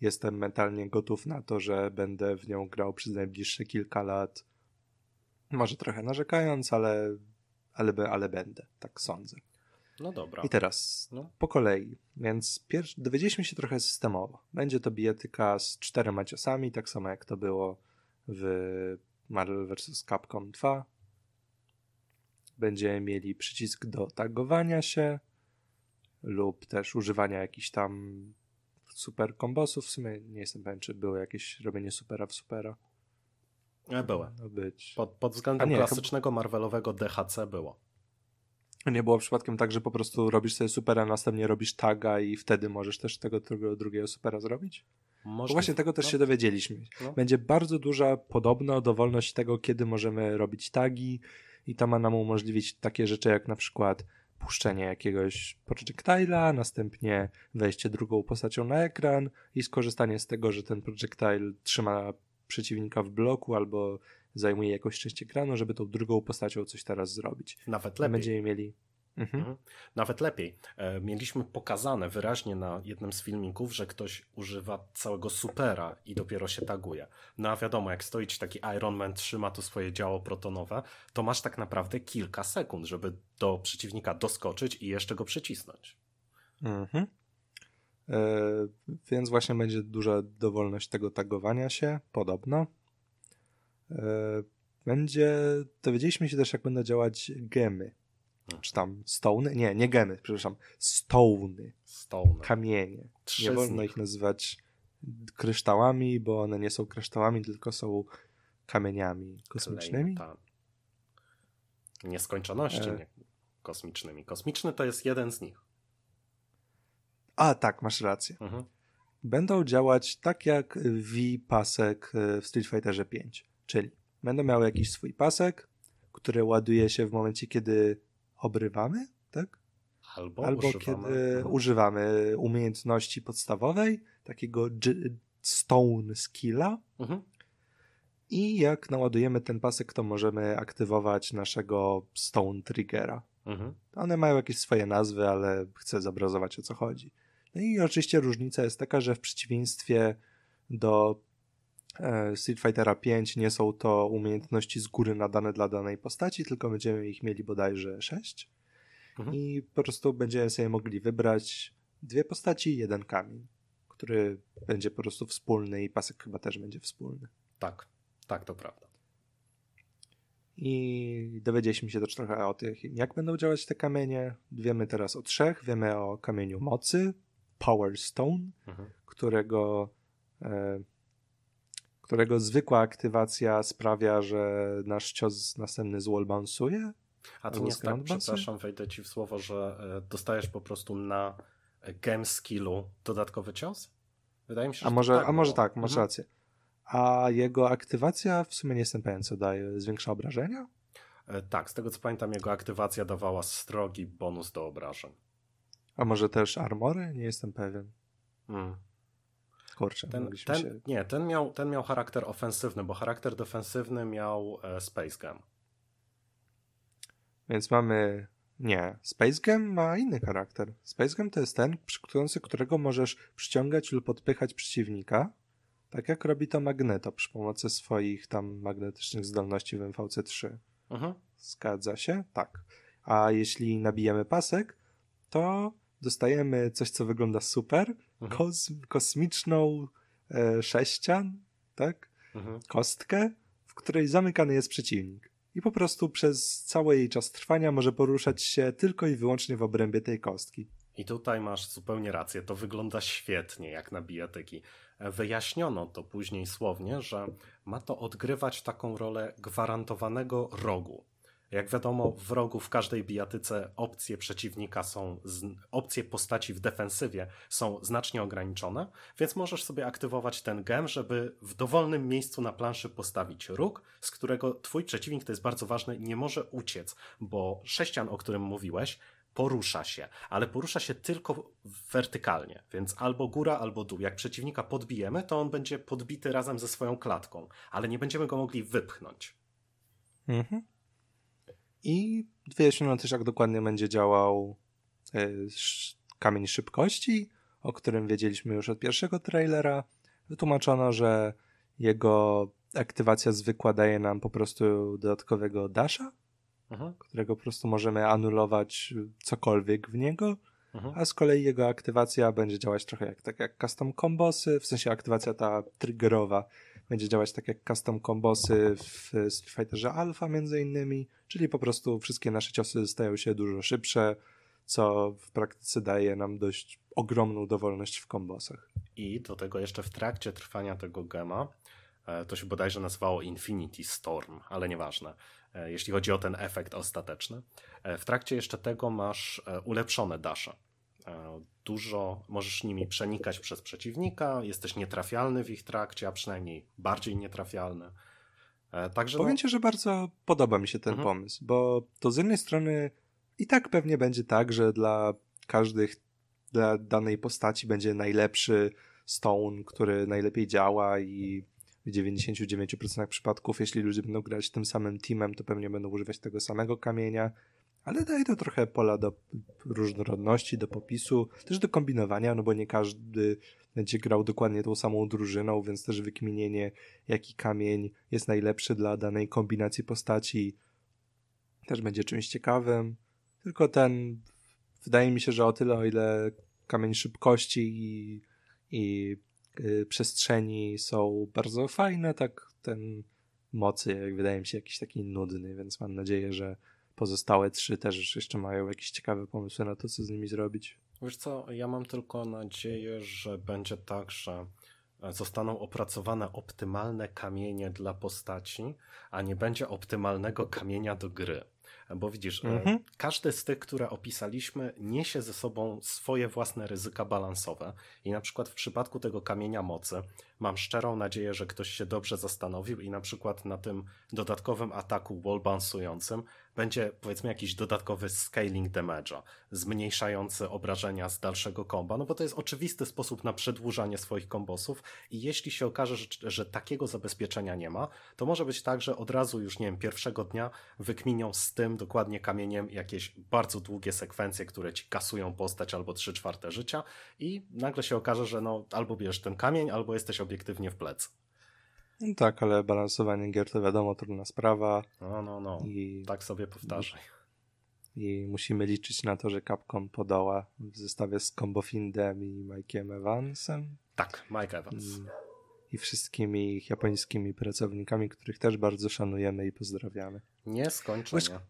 Jestem mentalnie gotów na to, że będę w nią grał przez najbliższe kilka lat. Może trochę narzekając, ale, ale, ale będę, tak sądzę. No dobra. I teraz no. po kolei. Więc pierwszy, dowiedzieliśmy się trochę systemowo. Będzie to bijatyka z czterema ciosami, tak samo jak to było w Marvel vs. Capcom 2. Będziemy mieli przycisk do tagowania się lub też używania jakichś tam super kombosów. W sumie nie jestem pewien, czy było jakieś robienie supera w supera. Nie, było. Być. Pod, pod względem nie, klasycznego. Marvelowego DHC było. Nie było przypadkiem tak, że po prostu robisz sobie supera, następnie robisz taga i wtedy możesz też tego drugiego, drugiego supera zrobić? Bo właśnie tego też no. się dowiedzieliśmy. No. Będzie bardzo duża podobno dowolność tego, kiedy możemy robić tagi i to ma nam umożliwić takie rzeczy jak na przykład puszczenie jakiegoś projectile'a, następnie wejście drugą postacią na ekran i skorzystanie z tego, że ten projectile trzyma przeciwnika w bloku albo zajmuje jakąś część ekranu, żeby tą drugą postacią coś teraz zrobić. Nawet lepiej. Będziemy mieli Mhm. mhm. Nawet lepiej. E, mieliśmy pokazane wyraźnie na jednym z filmików, że ktoś używa całego supera i dopiero się taguje. No a wiadomo, jak stoi ci taki Iron Man, trzyma tu swoje działo protonowe, to masz tak naprawdę kilka sekund, żeby do przeciwnika doskoczyć i jeszcze go przycisnąć. Mhm. E, więc właśnie będzie duża dowolność tego tagowania się, podobno. E, będzie, dowiedzieliśmy się też, jak będą działać gemy czy tam stone? Nie, nie gemy, przepraszam. Stone. Kamienie. Trzy nie wolno ich nazywać kryształami, bo one nie są kryształami, tylko są kamieniami kosmicznymi. Ta. Nieskończoności e... kosmicznymi. Kosmiczny to jest jeden z nich. A, tak, masz rację. Mhm. Będą działać tak jak V pasek w Street Fighterze 5, czyli będą miały jakiś swój pasek, który ładuje się w momencie, kiedy obrywamy, tak? Albo, Albo używamy. kiedy no. używamy umiejętności podstawowej, takiego stone skilla. Mhm. I jak naładujemy ten pasek, to możemy aktywować naszego stone triggera. Mhm. One mają jakieś swoje nazwy, ale chcę zobrazować o co chodzi. No i oczywiście różnica jest taka, że w przeciwieństwie do Street Fightera 5 nie są to umiejętności z góry nadane dla danej postaci, tylko będziemy ich mieli bodajże 6 mhm. i po prostu będziemy sobie mogli wybrać dwie postaci jeden kamień, który będzie po prostu wspólny i pasek chyba też będzie wspólny. Tak, tak, to prawda. I dowiedzieliśmy się też trochę o tych, jak będą działać te kamienie. Wiemy teraz o trzech. Wiemy o kamieniu mocy, Power Stone, mhm. którego e, którego zwykła aktywacja sprawia, że nasz cios następny zwallbounsuje? A to nie jest tak, przepraszam, wejdę ci w słowo, że e, dostajesz po prostu na game skillu dodatkowy cios? Wydaje mi się, że a może, tak a może tak, masz mhm. rację. A jego aktywacja, w sumie nie jestem pewien, co daje, zwiększa obrażenia? E, tak, z tego co pamiętam, jego aktywacja dawała strogi bonus do obrażeń. A może też armory? Nie jestem pewien. Hmm. Kurczę, ten, ten, się... Nie, ten miał, ten miał charakter ofensywny, bo charakter defensywny miał e, Space Gem. Więc mamy... Nie, Space Gem ma inny charakter. Space Gem to jest ten, przy którego możesz przyciągać lub podpychać przeciwnika, tak jak robi to Magneto przy pomocy swoich tam magnetycznych zdolności w MVC3. Mhm. Zgadza się? Tak. A jeśli nabijemy pasek, to dostajemy coś, co wygląda super. Kos kosmiczną e, sześcian, tak? Mhm. Kostkę, w której zamykany jest przeciwnik. I po prostu przez cały jej czas trwania może poruszać się tylko i wyłącznie w obrębie tej kostki. I tutaj masz zupełnie rację, to wygląda świetnie jak na bijatyki. E, wyjaśniono to później słownie, że ma to odgrywać taką rolę gwarantowanego rogu. Jak wiadomo, w rogu w każdej bijatyce opcje przeciwnika są, opcje postaci w defensywie są znacznie ograniczone, więc możesz sobie aktywować ten gem, żeby w dowolnym miejscu na planszy postawić róg, z którego twój przeciwnik, to jest bardzo ważne, nie może uciec, bo sześcian, o którym mówiłeś, porusza się, ale porusza się tylko wertykalnie, więc albo góra, albo dół. Jak przeciwnika podbijemy, to on będzie podbity razem ze swoją klatką, ale nie będziemy go mogli wypchnąć. Mhm. I wyjaśniono też, jak dokładnie będzie działał e, kamień szybkości, o którym wiedzieliśmy już od pierwszego trailera. Wytłumaczono, że jego aktywacja zwykła daje nam po prostu dodatkowego dasha, mhm. którego po prostu możemy anulować cokolwiek w niego, mhm. a z kolei jego aktywacja będzie działać trochę jak, tak jak custom kombosy, w sensie aktywacja ta triggerowa będzie działać tak jak custom kombosy w Street Fighterze Alpha między innymi, czyli po prostu wszystkie nasze ciosy stają się dużo szybsze, co w praktyce daje nam dość ogromną dowolność w kombosach. I do tego jeszcze w trakcie trwania tego gema e, to się bodajże nazywało Infinity Storm, ale nieważne, e, jeśli chodzi o ten efekt ostateczny. E, w trakcie jeszcze tego masz ulepszone dasze. Dużo możesz nimi przenikać przez przeciwnika, jesteś nietrafialny w ich trakcie, a przynajmniej bardziej nietrafialny. Także Powiem no... Ci, że bardzo podoba mi się ten mhm. pomysł, bo to z jednej strony i tak pewnie będzie tak, że dla każdych, dla danej postaci będzie najlepszy stone, który najlepiej działa i w 99% przypadków, jeśli ludzie będą grać tym samym teamem, to pewnie będą używać tego samego kamienia, ale daje to trochę pola do różnorodności, do popisu, też do kombinowania, no bo nie każdy będzie grał dokładnie tą samą drużyną, więc też wykminienie, jaki kamień jest najlepszy dla danej kombinacji postaci, też będzie czymś ciekawym. Tylko ten, wydaje mi się, że o tyle, o ile kamień szybkości i, i y, przestrzeni są bardzo fajne, tak ten mocy, jak wydaje mi się, jakiś taki nudny, więc mam nadzieję, że pozostałe trzy też jeszcze mają jakieś ciekawe pomysły na to, co z nimi zrobić. Wiesz co, ja mam tylko nadzieję, że będzie tak, że zostaną opracowane optymalne kamienie dla postaci, a nie będzie optymalnego kamienia do gry. Bo widzisz, e, mhm. każdy z tych, które opisaliśmy, niesie ze sobą swoje własne ryzyka balansowe. I na przykład w przypadku tego kamienia mocy mam szczerą nadzieję, że ktoś się dobrze zastanowił i na przykład na tym dodatkowym ataku wallbounce'ującym będzie powiedzmy jakiś dodatkowy scaling damage'a, zmniejszający obrażenia z dalszego komba, no bo to jest oczywisty sposób na przedłużanie swoich kombosów i jeśli się okaże, że, że takiego zabezpieczenia nie ma, to może być tak, że od razu już, nie wiem, pierwszego dnia wykminią z tym dokładnie kamieniem jakieś bardzo długie sekwencje, które ci kasują postać albo 3 czwarte życia i nagle się okaże, że no albo bierzesz ten kamień, albo jesteś obiektywnie w plecy. No tak, ale balansowanie gier to wiadomo, trudna sprawa. No, no, no. I, tak sobie powtarzaj. I musimy liczyć na to, że Capcom podoła w zestawie z Combo Findem i Mike'em Evansem. Tak, Mike Evans. I, I, wszystkimi japońskimi pracownikami, których też bardzo szanujemy i pozdrawiamy. Nieskończenie. Łyżka,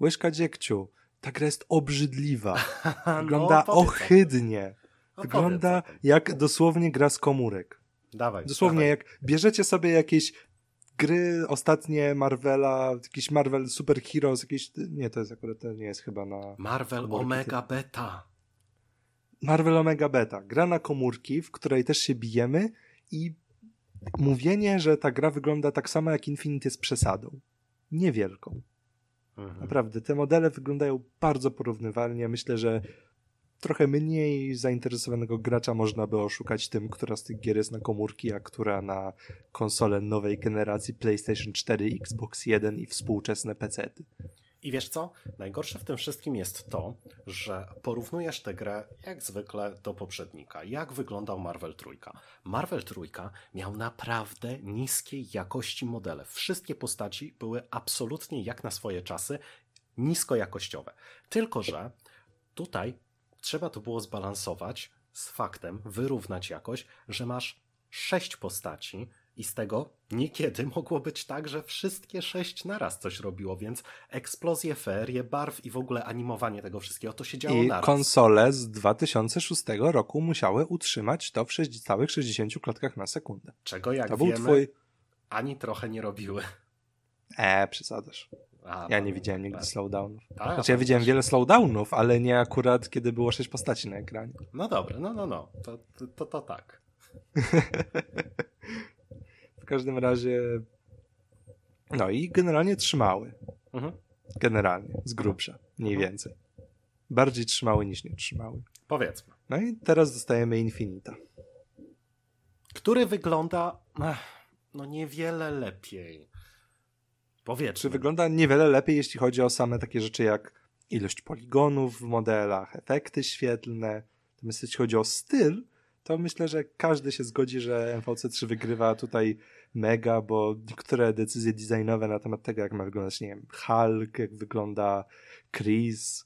łyżka dziegciu. Ta gra jest obrzydliwa. (laughs) No, Wygląda no, ohydnie. Wygląda jak dosłownie gra z komórek. Dawaj. Dosłownie, dawaj. jak bierzecie sobie jakieś gry ostatnie Marvela, jakiś Marvel Super Heroes, jakieś. Nie, to jest akurat to nie jest chyba na. Marvel komórki. Omega Beta. Marvel Omega Beta. Gra na komórki, w której też się bijemy i mówienie, że ta gra wygląda tak samo jak Infinity jest przesadą. Niewielką. Mhm. Naprawdę, te modele wyglądają bardzo porównywalnie. Myślę, że trochę mniej zainteresowanego gracza można by oszukać tym, która z tych gier jest na komórki, a która na konsole nowej generacji PlayStation 4, Xbox One i współczesne PC. I wiesz co? Najgorsze w tym wszystkim jest to, że porównujesz tę grę jak zwykle do poprzednika. Jak wyglądał Marvel Trójka? Marvel Trójka miał naprawdę niskiej jakości modele. Wszystkie postaci były absolutnie jak na swoje czasy niskojakościowe. Tylko, że tutaj trzeba to było zbalansować z faktem, wyrównać jakoś, że masz sześć postaci i z tego niekiedy mogło być tak, że wszystkie sześć naraz coś robiło, więc eksplozje, ferie, barw i w ogóle animowanie tego wszystkiego to się działo I naraz. I konsole z 2006 roku musiały utrzymać to w całych 60 klatkach na sekundę. Czego jak to wiemy, twój... ani trochę nie robiły. Eee, przesadasz. A, ja nie widziałem nigdy tak. slowdownów. A, znaczy ja widziałem wiele slowdownów, ale nie akurat, kiedy było sześć postaci na ekranie. No dobra, no, no, no. To, to, to, to tak. (laughs) w każdym razie no i generalnie trzymały. Mhm. Generalnie, z grubsza, mniej mhm. więcej. Bardziej trzymały niż nie trzymały. Powiedzmy. No i teraz dostajemy Infinita. Który wygląda no niewiele lepiej Powiedzmy. Czy wygląda niewiele lepiej, jeśli chodzi o same takie rzeczy jak ilość poligonów w modelach, efekty świetlne. Natomiast jeśli chodzi o styl, to myślę, że każdy się zgodzi, że MVC3 wygrywa tutaj mega, bo niektóre decyzje designowe na temat tego, jak ma wyglądać, nie wiem, Hulk, jak wygląda Chris,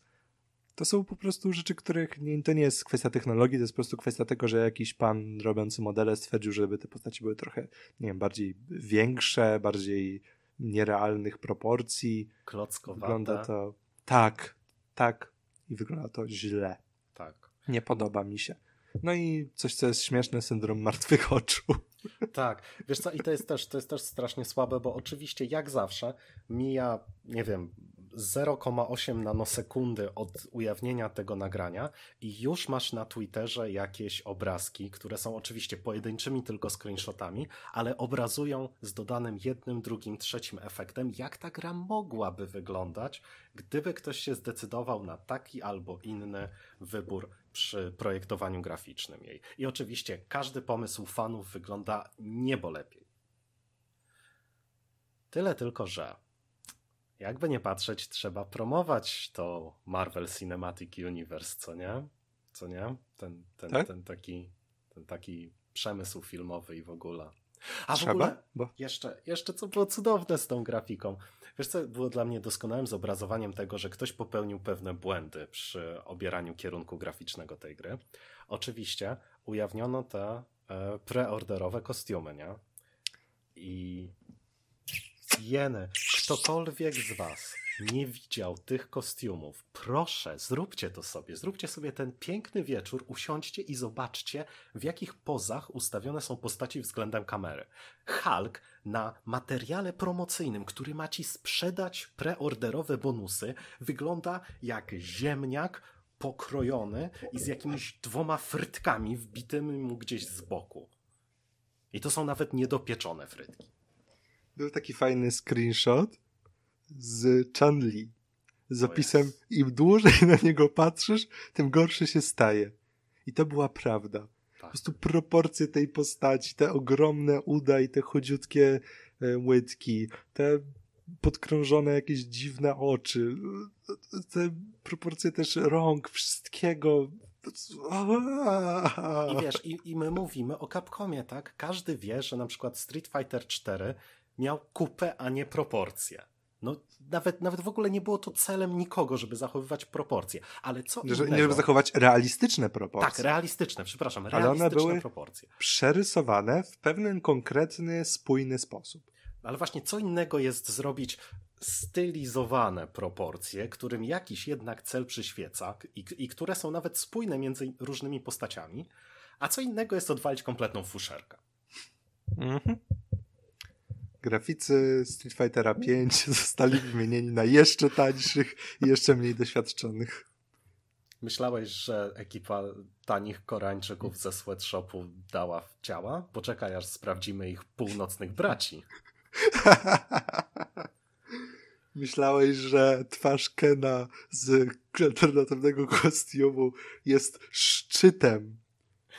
to są po prostu rzeczy, których nie, to nie jest kwestia technologii, to jest po prostu kwestia tego, że jakiś pan robiący modele stwierdził, żeby te postaci były trochę, nie wiem, bardziej większe, bardziej nierealnych proporcji. Klockowate. Wygląda to tak, tak i wygląda to źle. Tak. Nie podoba mi się. No i coś, co jest śmieszne, syndrom martwych oczu. (laughs) Tak, wiesz co, i to jest też, to jest też strasznie słabe, bo oczywiście jak zawsze mija, nie wiem, 0,8 nanosekundy od ujawnienia tego nagrania i już masz na Twitterze jakieś obrazki, które są oczywiście pojedynczymi tylko screenshotami, ale obrazują z dodanym jednym, drugim, trzecim efektem, jak ta gra mogłaby wyglądać, gdyby ktoś się zdecydował na taki albo inny wybór przy projektowaniu graficznym jej. I oczywiście każdy pomysł fanów wygląda niebo lepiej. Tyle tylko, że jakby nie patrzeć, trzeba promować to Marvel Cinematic Universe, co nie? Co nie? Ten, ten, tak? ten, taki, ten taki przemysł filmowy i w ogóle. A w ogóle Bo... jeszcze, jeszcze co było cudowne z tą grafiką. Wiesz co było dla mnie doskonałym zobrazowaniem tego, że ktoś popełnił pewne błędy przy obieraniu kierunku graficznego tej gry. Oczywiście ujawniono te e, preorderowe kostiumy, nie? I jeny, ktokolwiek z was nie widział tych kostiumów, proszę, zróbcie to sobie. Zróbcie sobie ten piękny wieczór, usiądźcie i zobaczcie, w jakich pozach ustawione są postaci względem kamery. Hulk na materiale promocyjnym, który ma ci sprzedać preorderowe bonusy, wygląda jak ziemniak pokrojony i z jakimiś dwoma frytkami wbitymi mu gdzieś z boku. I to są nawet niedopieczone frytki. Był taki fajny screenshot z Chanli z opisem im dłużej na niego patrzysz, tym gorszy się staje. I to była prawda. Tak. Po prostu proporcje tej postaci, te ogromne uda i te chudziutkie e, łydki, te podkrążone jakieś dziwne oczy, te proporcje też rąk, wszystkiego. I wiesz, i, i my mówimy o Capcomie, tak? Każdy wie, że na przykład Street Fighter 4 miał kupę, a nie proporcje. No, nawet, nawet w ogóle nie było to celem nikogo, żeby zachowywać proporcje. Ale co Nie, żeby zachować realistyczne proporcje. Tak, realistyczne, przepraszam, realistyczne Ale one były proporcje. przerysowane w pewien konkretny, spójny sposób. Ale właśnie co innego jest zrobić stylizowane proporcje, którym jakiś jednak cel przyświeca i, i które są nawet spójne między różnymi postaciami, a co innego jest odwalić kompletną fuszerkę. Mhm. Graficy Street Fightera 5 (laughs) zostali wymienieni na jeszcze tańszych i jeszcze mniej doświadczonych. Myślałeś, że ekipa tanich Koreańczyków ze sweatshopu dała w ciała? Poczekaj, aż sprawdzimy ich północnych braci. (laughs) Myślałeś, że twarz Kena z alternatywnego kostiumu jest szczytem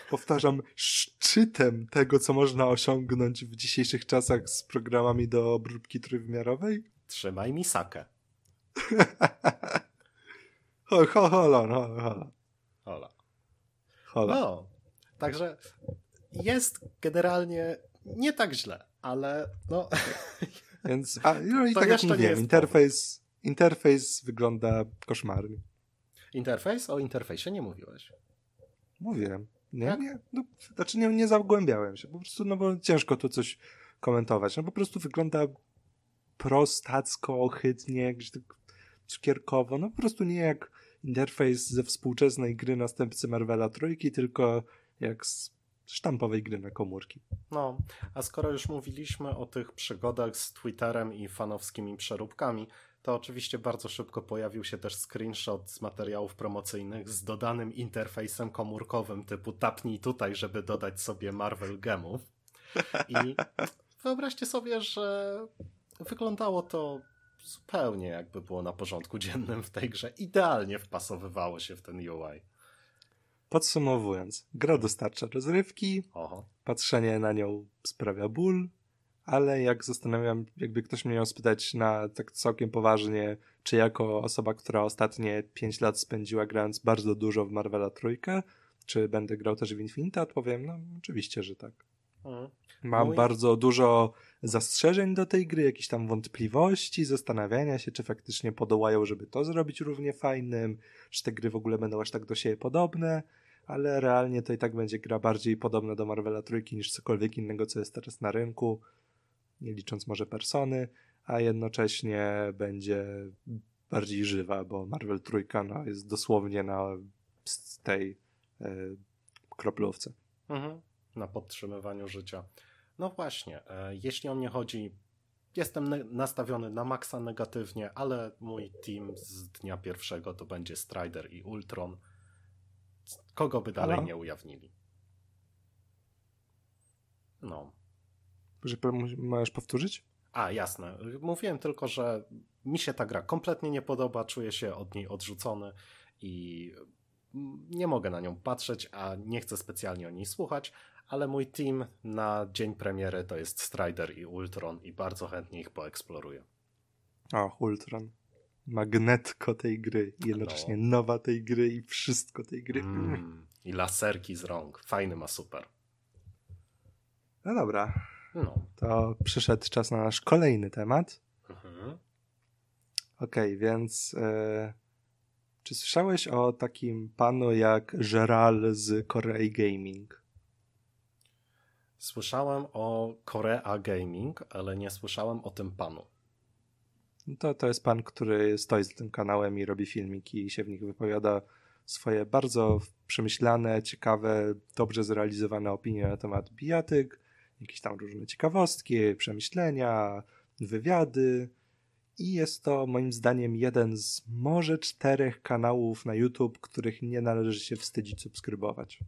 powtarzam, szczytem tego, co można osiągnąć w dzisiejszych czasach z programami do obróbki trójwymiarowej? Trzymaj mi sakę. (laughs) ho, ho, hola, hola, hola. Hola. Hola. No, także jest generalnie nie tak źle, ale no... (laughs) Więc, a, no i to tak jak mówiłem, interfejs, interfejs wygląda koszmarnie. Interfejs? O interfejsie nie mówiłeś. Mówiłem. Nie, tak? nie, no, znaczy nie, nie zagłębiałem się, po prostu, no bo ciężko tu coś komentować, no po prostu wygląda prostacko, ohydnie, gdzieś tak cukierkowo, no po prostu nie jak interfejs ze współczesnej gry następcy Marvela Trójki, tylko jak z sztampowej gry na komórki. No, a skoro już mówiliśmy o tych przygodach z Twitterem i fanowskimi przeróbkami, to oczywiście bardzo szybko pojawił się też screenshot z materiałów promocyjnych z dodanym interfejsem komórkowym typu tapnij tutaj, żeby dodać sobie Marvel Gemów. I (laughs) wyobraźcie sobie, że wyglądało to zupełnie jakby było na porządku dziennym w tej grze. Idealnie wpasowywało się w ten UI. Podsumowując, gra dostarcza rozrywki, Oho. patrzenie na nią sprawia ból, ale jak zastanawiam, jakby ktoś mnie miał spytać na tak całkiem poważnie, czy jako osoba, która ostatnie 5 lat spędziła grając bardzo dużo w Marvela Trójkę, czy będę grał też w Infinite, odpowiem, no oczywiście, że tak. Mhm. Mam Mój... bardzo dużo zastrzeżeń do tej gry, jakichś tam wątpliwości, zastanawiania się, czy faktycznie podołają, żeby to zrobić równie fajnym, czy te gry w ogóle będą aż tak do siebie podobne, ale realnie to i tak będzie gra bardziej podobna do Marvela Trójki niż cokolwiek innego, co jest teraz na rynku, nie licząc może persony, a jednocześnie będzie bardziej żywa, bo Marvel Trójka no, jest dosłownie na tej e, kroplówce. Mhm. Na podtrzymywaniu życia. No właśnie, e, jeśli o mnie chodzi, jestem nastawiony na maksa negatywnie, ale mój team z dnia pierwszego to będzie Strider i Ultron. Kogo by dalej nie ujawnili? No. Że możesz powtórzyć? A, jasne. Mówiłem tylko, że mi się ta gra kompletnie nie podoba, czuję się od niej odrzucony i nie mogę na nią patrzeć, a nie chcę specjalnie o niej słuchać, ale mój team na dzień premiery to jest Strider i Ultron i bardzo chętnie ich poeksploruję. O, Ultron. Magnetko tej gry, jednocześnie no. nowa tej gry i wszystko tej gry. Mm, I laserki z rąk. Fajny ma super. No dobra. No. To przyszedł czas na nasz kolejny temat. Mhm. Okej, okay, więc e, czy słyszałeś o takim panu jak Geral z Korei Gaming? Słyszałem o Korea Gaming, ale nie słyszałem o tym panu. No to, to jest pan, który stoi za tym kanałem i robi filmiki i się w nich wypowiada swoje bardzo przemyślane, ciekawe, dobrze zrealizowane opinie na temat bijatyk, jakieś tam różne ciekawostki, przemyślenia, wywiady. I jest to moim zdaniem jeden z może czterech kanałów na YouTube, których nie należy się wstydzić subskrybować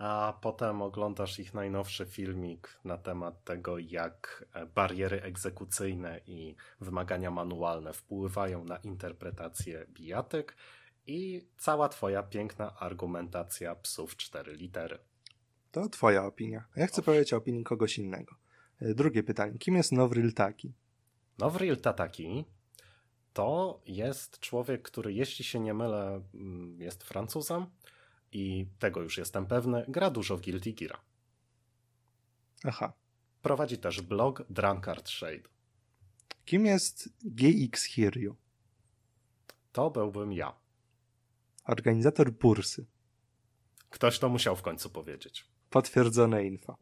a potem oglądasz ich najnowszy filmik na temat tego, jak bariery egzekucyjne i wymagania manualne wpływają na interpretację bijatyk i cała twoja piękna argumentacja psów cztery litery. To twoja opinia. Ja chcę powiedzieć o opinii kogoś innego. E, drugie pytanie. Kim jest Novril Taki? Tataki to jest człowiek, który, jeśli się nie mylę, mm, jest Francuzem, i tego już jestem pewny, gra dużo w Guilty Gear. Aha. Prowadzi też blog Drunkard Shade. Kim jest GX Hiryu? To byłbym ja. Organizator bursy. Ktoś to musiał w końcu powiedzieć. Potwierdzone info.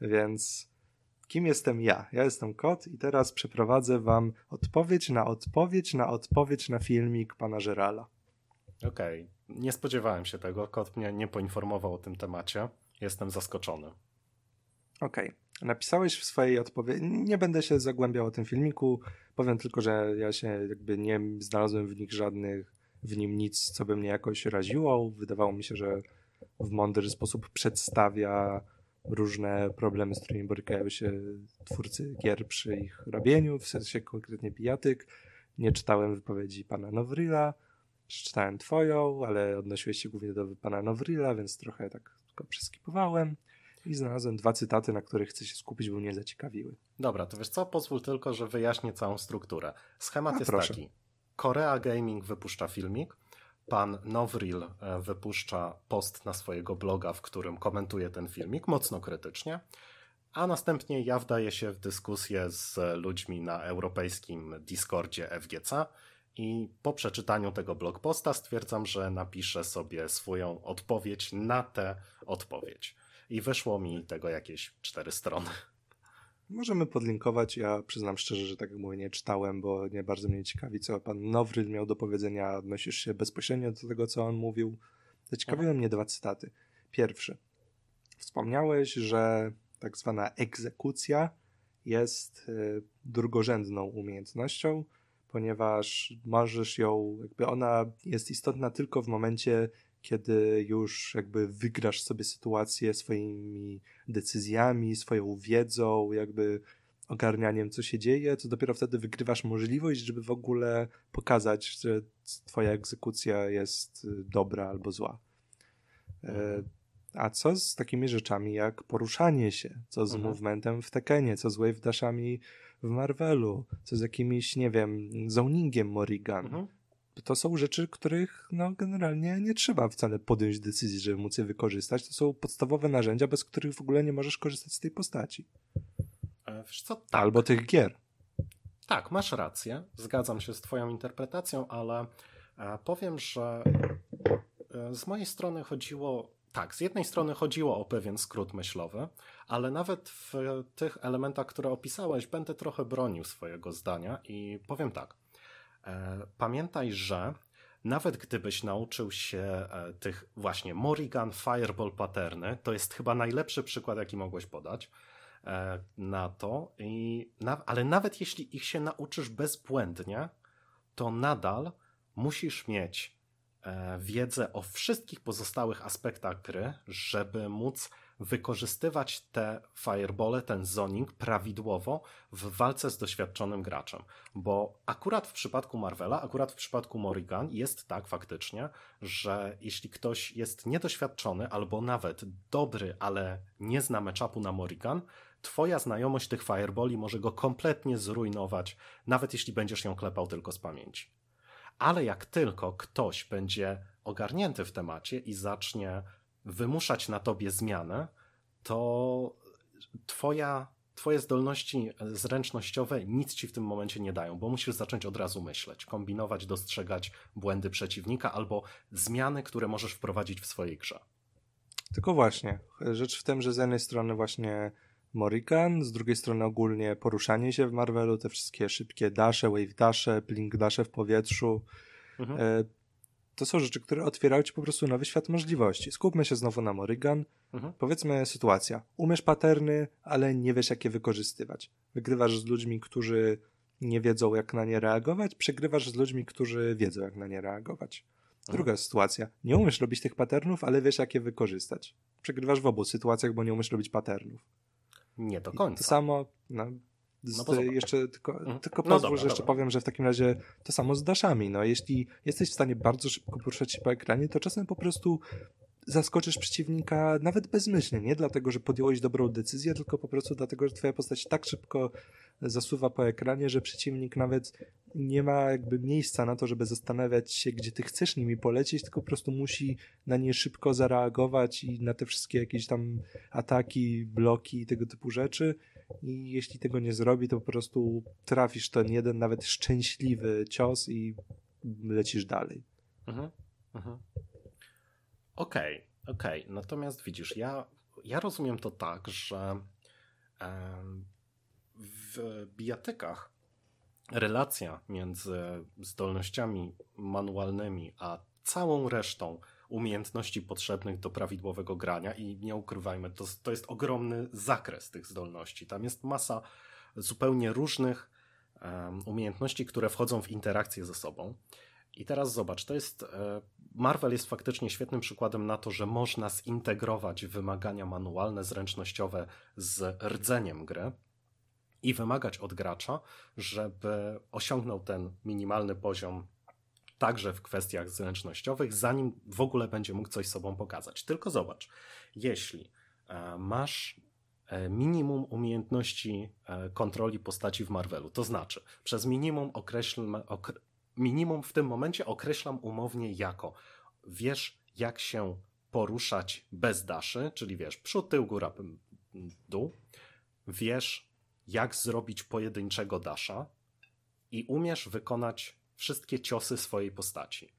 Więc kim jestem ja? Ja jestem kot i teraz przeprowadzę wam odpowiedź na odpowiedź na odpowiedź na filmik pana Żerala. Okej. Okay. Nie spodziewałem się tego. Kot mnie nie poinformował o tym temacie. Jestem zaskoczony. Okej. Okay. Napisałeś w swojej odpowiedzi. Nie będę się zagłębiał o tym filmiku. Powiem tylko, że ja się jakby nie znalazłem w nich żadnych, w nim nic, co by mnie jakoś raziło. Wydawało mi się, że w mądry sposób przedstawia różne problemy, z którymi borykają się twórcy gier przy ich robieniu, w sensie konkretnie pijatyk. Nie czytałem wypowiedzi pana Nowrila przeczytałem twoją, ale odnosiłeś się głównie do pana Novrila, więc trochę tak tylko przeskipowałem i znalazłem dwa cytaty, na których chcę się skupić, bo mnie zaciekawiły. Dobra, to wiesz co, pozwól tylko, że wyjaśnię całą strukturę. Schemat A, jest proszę. taki. Korea Gaming wypuszcza filmik, pan Novril e, wypuszcza post na swojego bloga, w którym komentuje ten filmik mocno krytycznie, a następnie ja wdaję się w dyskusję z ludźmi na europejskim Discordzie FGC, i po przeczytaniu tego blogposta stwierdzam, że napiszę sobie swoją odpowiedź na tę odpowiedź. I wyszło mi tego jakieś cztery strony. Możemy podlinkować. Ja przyznam szczerze, że tak jak mówię, nie czytałem, bo nie bardzo mnie ciekawi, co pan Nowryl miał do powiedzenia. Odnosisz się bezpośrednio do tego, co on mówił. Zaciekawiły mnie dwa cytaty. Pierwszy. Wspomniałeś, że tak zwana egzekucja jest y, drugorzędną umiejętnością, ponieważ możesz ją, jakby ona jest istotna tylko w momencie, kiedy już jakby wygrasz sobie sytuację swoimi decyzjami, swoją wiedzą, jakby ogarnianiem, co się dzieje, to dopiero wtedy wygrywasz możliwość, żeby w ogóle pokazać, że twoja egzekucja jest y, dobra albo zła. E, A co z takimi rzeczami jak poruszanie się? Co z mhm. movementem w Tekenie? Co z wave dashami w Marvelu? Co z jakimiś, nie wiem, zoningiem Morrigan? Mhm. To są rzeczy, których no, generalnie nie trzeba wcale podjąć decyzji, żeby móc je wykorzystać. To są podstawowe narzędzia, bez których w ogóle nie możesz korzystać z tej postaci. E, wiesz co, tak. Albo tych gier. Tak, masz rację. Zgadzam się z Twoją interpretacją, ale e, powiem, że e, z mojej strony chodziło tak, z jednej strony chodziło o pewien skrót myślowy, ale nawet w tych elementach, które opisałeś, będę trochę bronił swojego zdania i powiem tak. E, pamiętaj, że nawet gdybyś nauczył się e, tych właśnie Morrigan Fireball patterny, to jest chyba najlepszy przykład, jaki mogłeś podać e, na to, I na, ale nawet jeśli ich się nauczysz bezbłędnie, to nadal musisz mieć wiedzę o wszystkich pozostałych aspektach gry, żeby móc wykorzystywać te firebole, ten zoning prawidłowo w walce z doświadczonym graczem. Bo akurat w przypadku Marvela, akurat w przypadku Morrigan jest tak faktycznie, że jeśli ktoś jest niedoświadczony albo nawet dobry, ale nie zna matchupu na Morrigan, twoja znajomość tych fireboli może go kompletnie zrujnować, nawet jeśli będziesz ją klepał tylko z pamięci ale jak tylko ktoś będzie ogarnięty w temacie i zacznie wymuszać na tobie zmianę, to twoja, twoje zdolności zręcznościowe nic ci w tym momencie nie dają, bo musisz zacząć od razu myśleć, kombinować, dostrzegać błędy przeciwnika albo zmiany, które możesz wprowadzić w swojej grze. Tylko właśnie, rzecz w tym, że z jednej strony właśnie Morrigan, z drugiej strony ogólnie poruszanie się w Marvelu, te wszystkie szybkie dasze, wave dasze, blink dasze w powietrzu. Mhm. To są rzeczy, które otwierają ci po prostu nowy świat możliwości. Skupmy się znowu na Morrigan. Mhm. Powiedzmy sytuacja. Umiesz paterny, ale nie wiesz jak je wykorzystywać. Wygrywasz z ludźmi, którzy nie wiedzą jak na nie reagować, przegrywasz z ludźmi, którzy wiedzą jak na nie reagować. Druga mhm. sytuacja. Nie umiesz robić tych patternów, ale wiesz jak je wykorzystać. Przegrywasz w obu sytuacjach, bo nie umiesz robić patternów. Nie do końca. to samo, no, z, no jeszcze tylko, mm. tylko no pozwól, że jeszcze dobra. powiem, że w takim razie to samo z daszami. No, jeśli jesteś w stanie bardzo szybko poruszać się po ekranie, to czasem po prostu zaskoczysz przeciwnika nawet bezmyślnie, nie dlatego, że podjąłeś dobrą decyzję, tylko po prostu dlatego, że twoja postać tak szybko zasuwa po ekranie, że przeciwnik nawet nie ma jakby miejsca na to, żeby zastanawiać się, gdzie ty chcesz nimi polecieć, tylko po prostu musi na nie szybko zareagować i na te wszystkie jakieś tam ataki, bloki i tego typu rzeczy. I jeśli tego nie zrobi, to po prostu trafisz ten jeden nawet szczęśliwy cios i lecisz dalej. Mhm. Mhm. Okej, okay, okej. Okay. Natomiast widzisz, ja, ja rozumiem to tak, że w bijatykach relacja między zdolnościami manualnymi a całą resztą umiejętności potrzebnych do prawidłowego grania i nie ukrywajmy, to, to jest ogromny zakres tych zdolności. Tam jest masa zupełnie różnych um, umiejętności, które wchodzą w interakcję ze sobą. I teraz zobacz, to jest. E, Marvel jest faktycznie świetnym przykładem na to, że można zintegrować wymagania manualne, zręcznościowe z rdzeniem gry i wymagać od gracza, żeby osiągnął ten minimalny poziom także w kwestiach zręcznościowych, zanim w ogóle będzie mógł coś sobą pokazać. Tylko zobacz, jeśli e, masz e, minimum umiejętności kontroli postaci w Marvelu, to znaczy przez minimum określmy, okre minimum w tym momencie określam umownie jako wiesz, jak się poruszać bez daszy, czyli wiesz, przód, tył, góra, dół. Wiesz, jak zrobić pojedynczego dasza i umiesz wykonać wszystkie ciosy swojej postaci.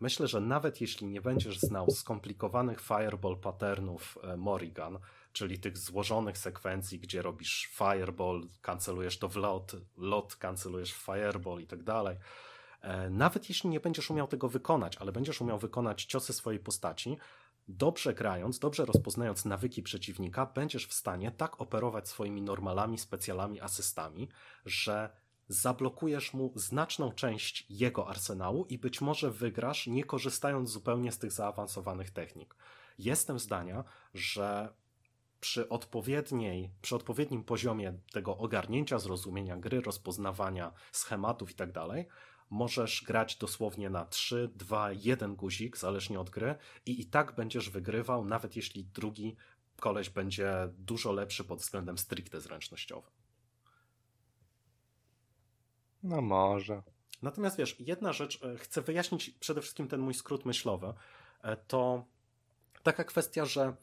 Myślę, że nawet jeśli nie będziesz znał skomplikowanych fireball patternów e, Morrigan, czyli tych złożonych sekwencji, gdzie robisz fireball, kancelujesz to w lot, lot kancelujesz w fireball i tak dalej, E, nawet jeśli nie będziesz umiał tego wykonać, ale będziesz umiał wykonać ciosy swojej postaci, dobrze grając, dobrze rozpoznając nawyki przeciwnika, będziesz w stanie tak operować swoimi normalami, specjalami, asystami, że zablokujesz mu znaczną część jego arsenału i być może wygrasz, nie korzystając zupełnie z tych zaawansowanych technik. Jestem zdania, że przy odpowiedniej, przy odpowiednim poziomie tego ogarnięcia, zrozumienia gry, rozpoznawania schematów i tak dalej, możesz grać dosłownie na 3, 2, 1 guzik, zależnie od gry, i i tak będziesz wygrywał, nawet jeśli drugi koleś będzie dużo lepszy pod względem stricte zręcznościowym. No może. Natomiast wiesz, jedna rzecz, e, chcę wyjaśnić przede wszystkim ten mój skrót myślowy, e, to taka kwestia, że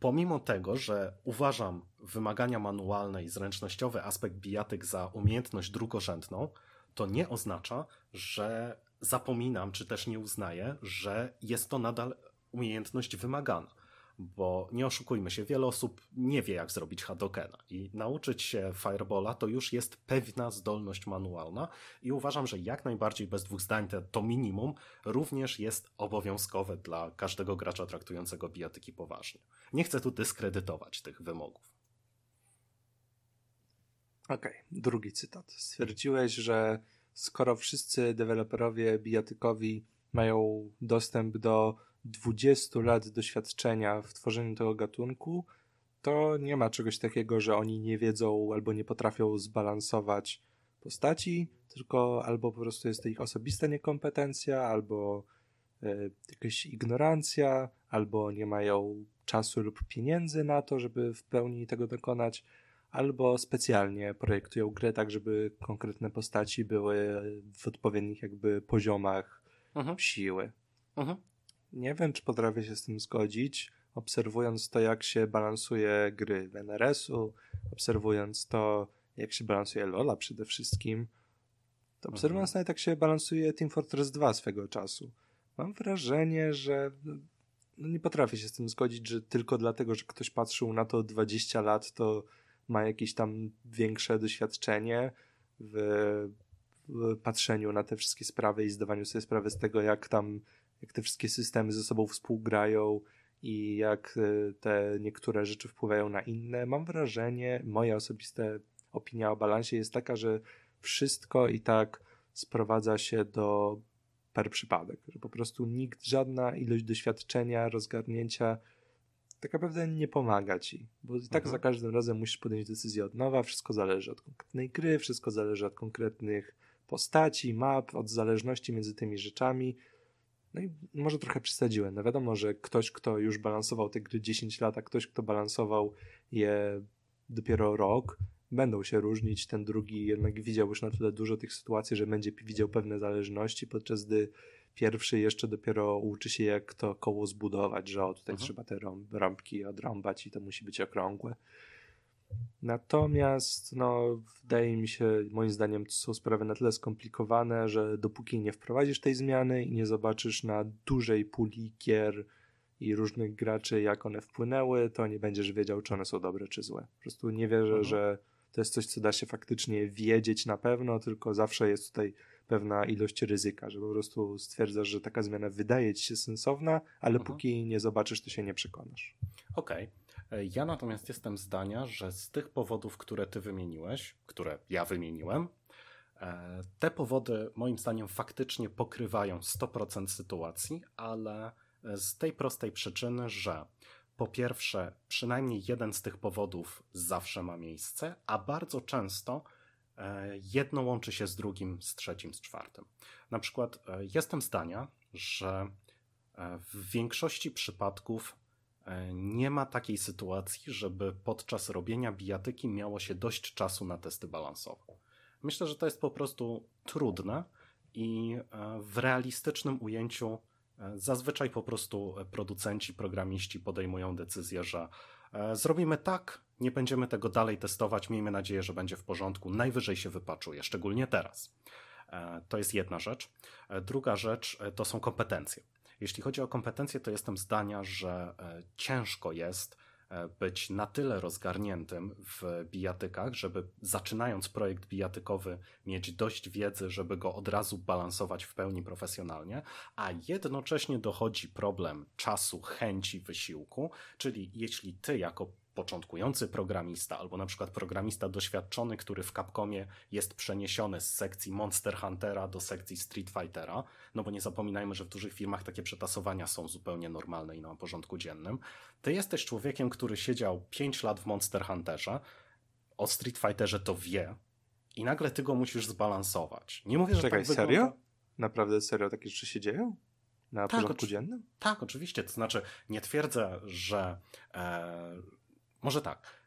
pomimo tego, że uważam wymagania manualne i zręcznościowy aspekt bijatyk za umiejętność drugorzędną, to nie oznacza, że zapominam, czy też nie uznaję, że jest to nadal umiejętność wymagana bo nie oszukujmy się, wiele osób nie wie, jak zrobić Hadokena i nauczyć się Firebola to już jest pewna zdolność manualna i uważam, że jak najbardziej bez dwóch zdań to, minimum również jest obowiązkowe dla każdego gracza traktującego bijatyki poważnie. Nie chcę tu dyskredytować tych wymogów. Okej, okay. drugi cytat. Stwierdziłeś, że skoro wszyscy deweloperowie bijatykowi mają dostęp do 20 lat doświadczenia w tworzeniu tego gatunku, to nie ma czegoś takiego, że oni nie wiedzą albo nie potrafią zbalansować postaci, tylko albo po prostu jest to ich osobista niekompetencja, albo e, jakaś ignorancja, albo nie mają czasu lub pieniędzy na to, żeby w pełni tego dokonać, albo specjalnie projektują grę tak, żeby konkretne postaci były w odpowiednich jakby poziomach mhm. siły. Mhm. Nie wiem, czy potrafię się z tym zgodzić, obserwując to, jak się balansuje gry w NRS-u, obserwując to, jak się balansuje Lola przede wszystkim, to obserwując mhm. nawet, jak się balansuje Team Fortress 2 swego czasu. Mam wrażenie, że no nie potrafię się z tym zgodzić, że tylko dlatego, że ktoś patrzył na to 20 lat, to ma jakieś tam większe doświadczenie w, w patrzeniu na te wszystkie sprawy i zdawaniu sobie sprawy z tego, jak tam jak te wszystkie systemy ze sobą współgrają i jak e, te niektóre rzeczy wpływają na inne. Mam wrażenie, moja osobista opinia o balansie jest taka, że wszystko i tak sprowadza się do per przypadek, że po prostu nikt, żadna ilość doświadczenia, rozgarnięcia tak naprawdę nie pomaga ci, bo i tak mhm. za każdym razem musisz podjąć decyzję od nowa, wszystko zależy od konkretnej gry, wszystko zależy od konkretnych postaci, map, od zależności między tymi rzeczami, no i może trochę przesadziłem. No wiadomo, że ktoś, kto już balansował te gry 10 lat, a ktoś, kto balansował je dopiero rok, będą się różnić. Ten drugi jednak widział już na tyle dużo tych sytuacji, że będzie widział pewne zależności, podczas gdy pierwszy jeszcze dopiero uczy się, jak to koło zbudować, że o, tutaj mhm. trzeba te rąbki odrąbać i to musi być okrągłe. Natomiast, no, wydaje mi się, moim zdaniem, to są sprawy na tyle skomplikowane, że dopóki nie wprowadzisz tej zmiany i nie zobaczysz na dużej puli gier i różnych graczy, jak one wpłynęły, to nie będziesz wiedział, czy one są dobre, czy złe. Po prostu nie wierzę, mhm. że to jest coś, co da się faktycznie wiedzieć na pewno, tylko zawsze jest tutaj pewna ilość ryzyka, że po prostu stwierdzasz, że taka zmiana wydaje ci się sensowna, ale mhm. póki nie zobaczysz, to się nie przekonasz. Okej. Okay. Ja natomiast jestem zdania, że z tych powodów, które ty wymieniłeś, które ja wymieniłem, e, te powody moim zdaniem faktycznie pokrywają 100% sytuacji, ale z tej prostej przyczyny, że po pierwsze, przynajmniej jeden z tych powodów zawsze ma miejsce, a bardzo często e, jedno łączy się z drugim, z trzecim, z czwartym. Na przykład e, jestem zdania, że w większości przypadków E, nie ma takiej sytuacji, żeby podczas robienia bijatyki miało się dość czasu na testy balansowe. Myślę, że to jest po prostu trudne i e, w realistycznym ujęciu e, zazwyczaj po prostu producenci, programiści podejmują decyzję, że zrobimy tak, nie będziemy tego dalej testować, miejmy nadzieję, że będzie w porządku, najwyżej się wypaczuje, szczególnie teraz. To jest jedna rzecz. Druga rzecz to są kompetencje. Jeśli chodzi o kompetencje, to jestem zdania, że e, ciężko jest e, być na tyle rozgarniętym w bijatykach, żeby zaczynając projekt bijatykowy mieć dość wiedzy, żeby go od razu balansować w pełni profesjonalnie, a jednocześnie dochodzi problem czasu, chęci, wysiłku, czyli jeśli ty jako początkujący programista, albo na przykład programista doświadczony, który w Capcomie jest przeniesiony z sekcji Monster Huntera do sekcji Street Fightera, no bo nie zapominajmy, że w dużych firmach takie przetasowania są zupełnie normalne i na porządku dziennym. Ty jesteś człowiekiem, który siedział 5 lat w Monster Hunterze, o Street Fighterze to wie, i nagle ty go musisz zbalansować. Nie mówię, że Czekaj, tak serio? Naprawdę serio takie rzeczy się dzieją? Na tak, porządku dziennym? Tak, oczywiście. To znaczy, nie twierdzę, że. E, może tak.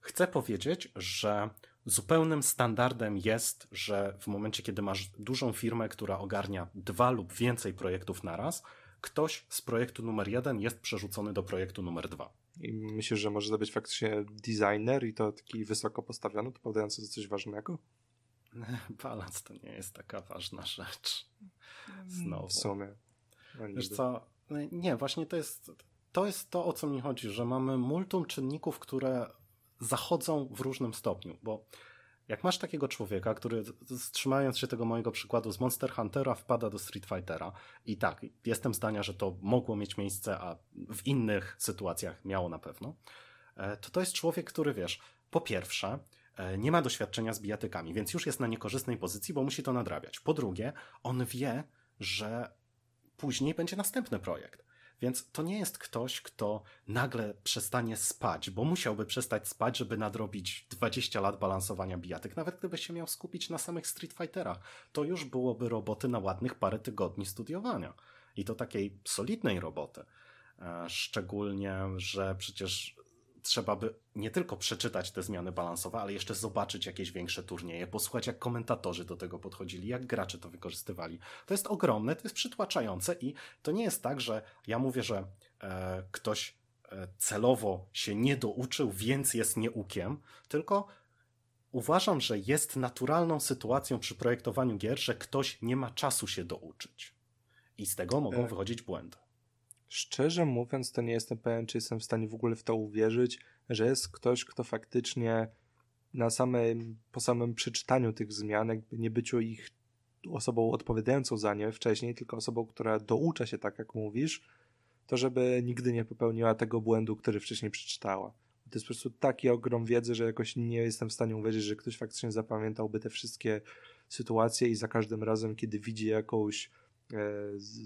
Chcę powiedzieć, że zupełnym standardem jest, że w momencie, kiedy masz dużą firmę, która ogarnia dwa lub więcej projektów naraz, ktoś z projektu numer jeden jest przerzucony do projektu numer dwa. I myślisz, że może to być faktycznie designer i to taki wysoko postawiony, odpowiadający za coś ważnego? (laughs) Balans to nie jest taka ważna rzecz. Znowu. W sumie. No Wiesz co, nie, właśnie to jest, to jest to, o co mi chodzi, że mamy multum czynników, które zachodzą w różnym stopniu, bo jak masz takiego człowieka, który trzymając się tego mojego przykładu z Monster Huntera wpada do Street Fightera i tak, jestem zdania, że to mogło mieć miejsce, a w innych sytuacjach miało na pewno, e, to to jest człowiek, który wiesz, po pierwsze, e, nie ma doświadczenia z bijatykami, więc już jest na niekorzystnej pozycji, bo musi to nadrabiać. Po drugie, on wie, że później będzie następny projekt. Więc to nie jest ktoś, kto nagle przestanie spać, bo musiałby przestać spać, żeby nadrobić 20 lat balansowania bijatyk. Nawet gdyby się miał skupić na samych Street Fighterach, to już byłoby roboty na ładnych parę tygodni studiowania. I to takiej solidnej roboty. E, szczególnie, że przecież trzeba by nie tylko przeczytać te zmiany balansowe, ale jeszcze zobaczyć jakieś większe turnieje, posłuchać jak komentatorzy do tego podchodzili, jak gracze to wykorzystywali. To jest ogromne, to jest przytłaczające i to nie jest tak, że ja mówię, że e, ktoś e, celowo się nie douczył, więc jest nieukiem, tylko uważam, że jest naturalną sytuacją przy projektowaniu gier, że ktoś nie ma czasu się douczyć. I z tego mogą e, wychodzić błędy. Szczerze mówiąc, to nie jestem pewien, czy jestem w stanie w ogóle w to uwierzyć, że jest ktoś, kto faktycznie na samym, po samym przeczytaniu tych zmian, jakby nie byciu ich osobą odpowiadającą za nie wcześniej, tylko osobą, która doucza się tak, jak mówisz, to żeby nigdy nie popełniła tego błędu, który wcześniej przeczytała. To jest po prostu taki ogrom wiedzy, że jakoś nie jestem w stanie uwierzyć, że ktoś faktycznie zapamiętałby te wszystkie sytuacje i za każdym razem, kiedy widzi jakąś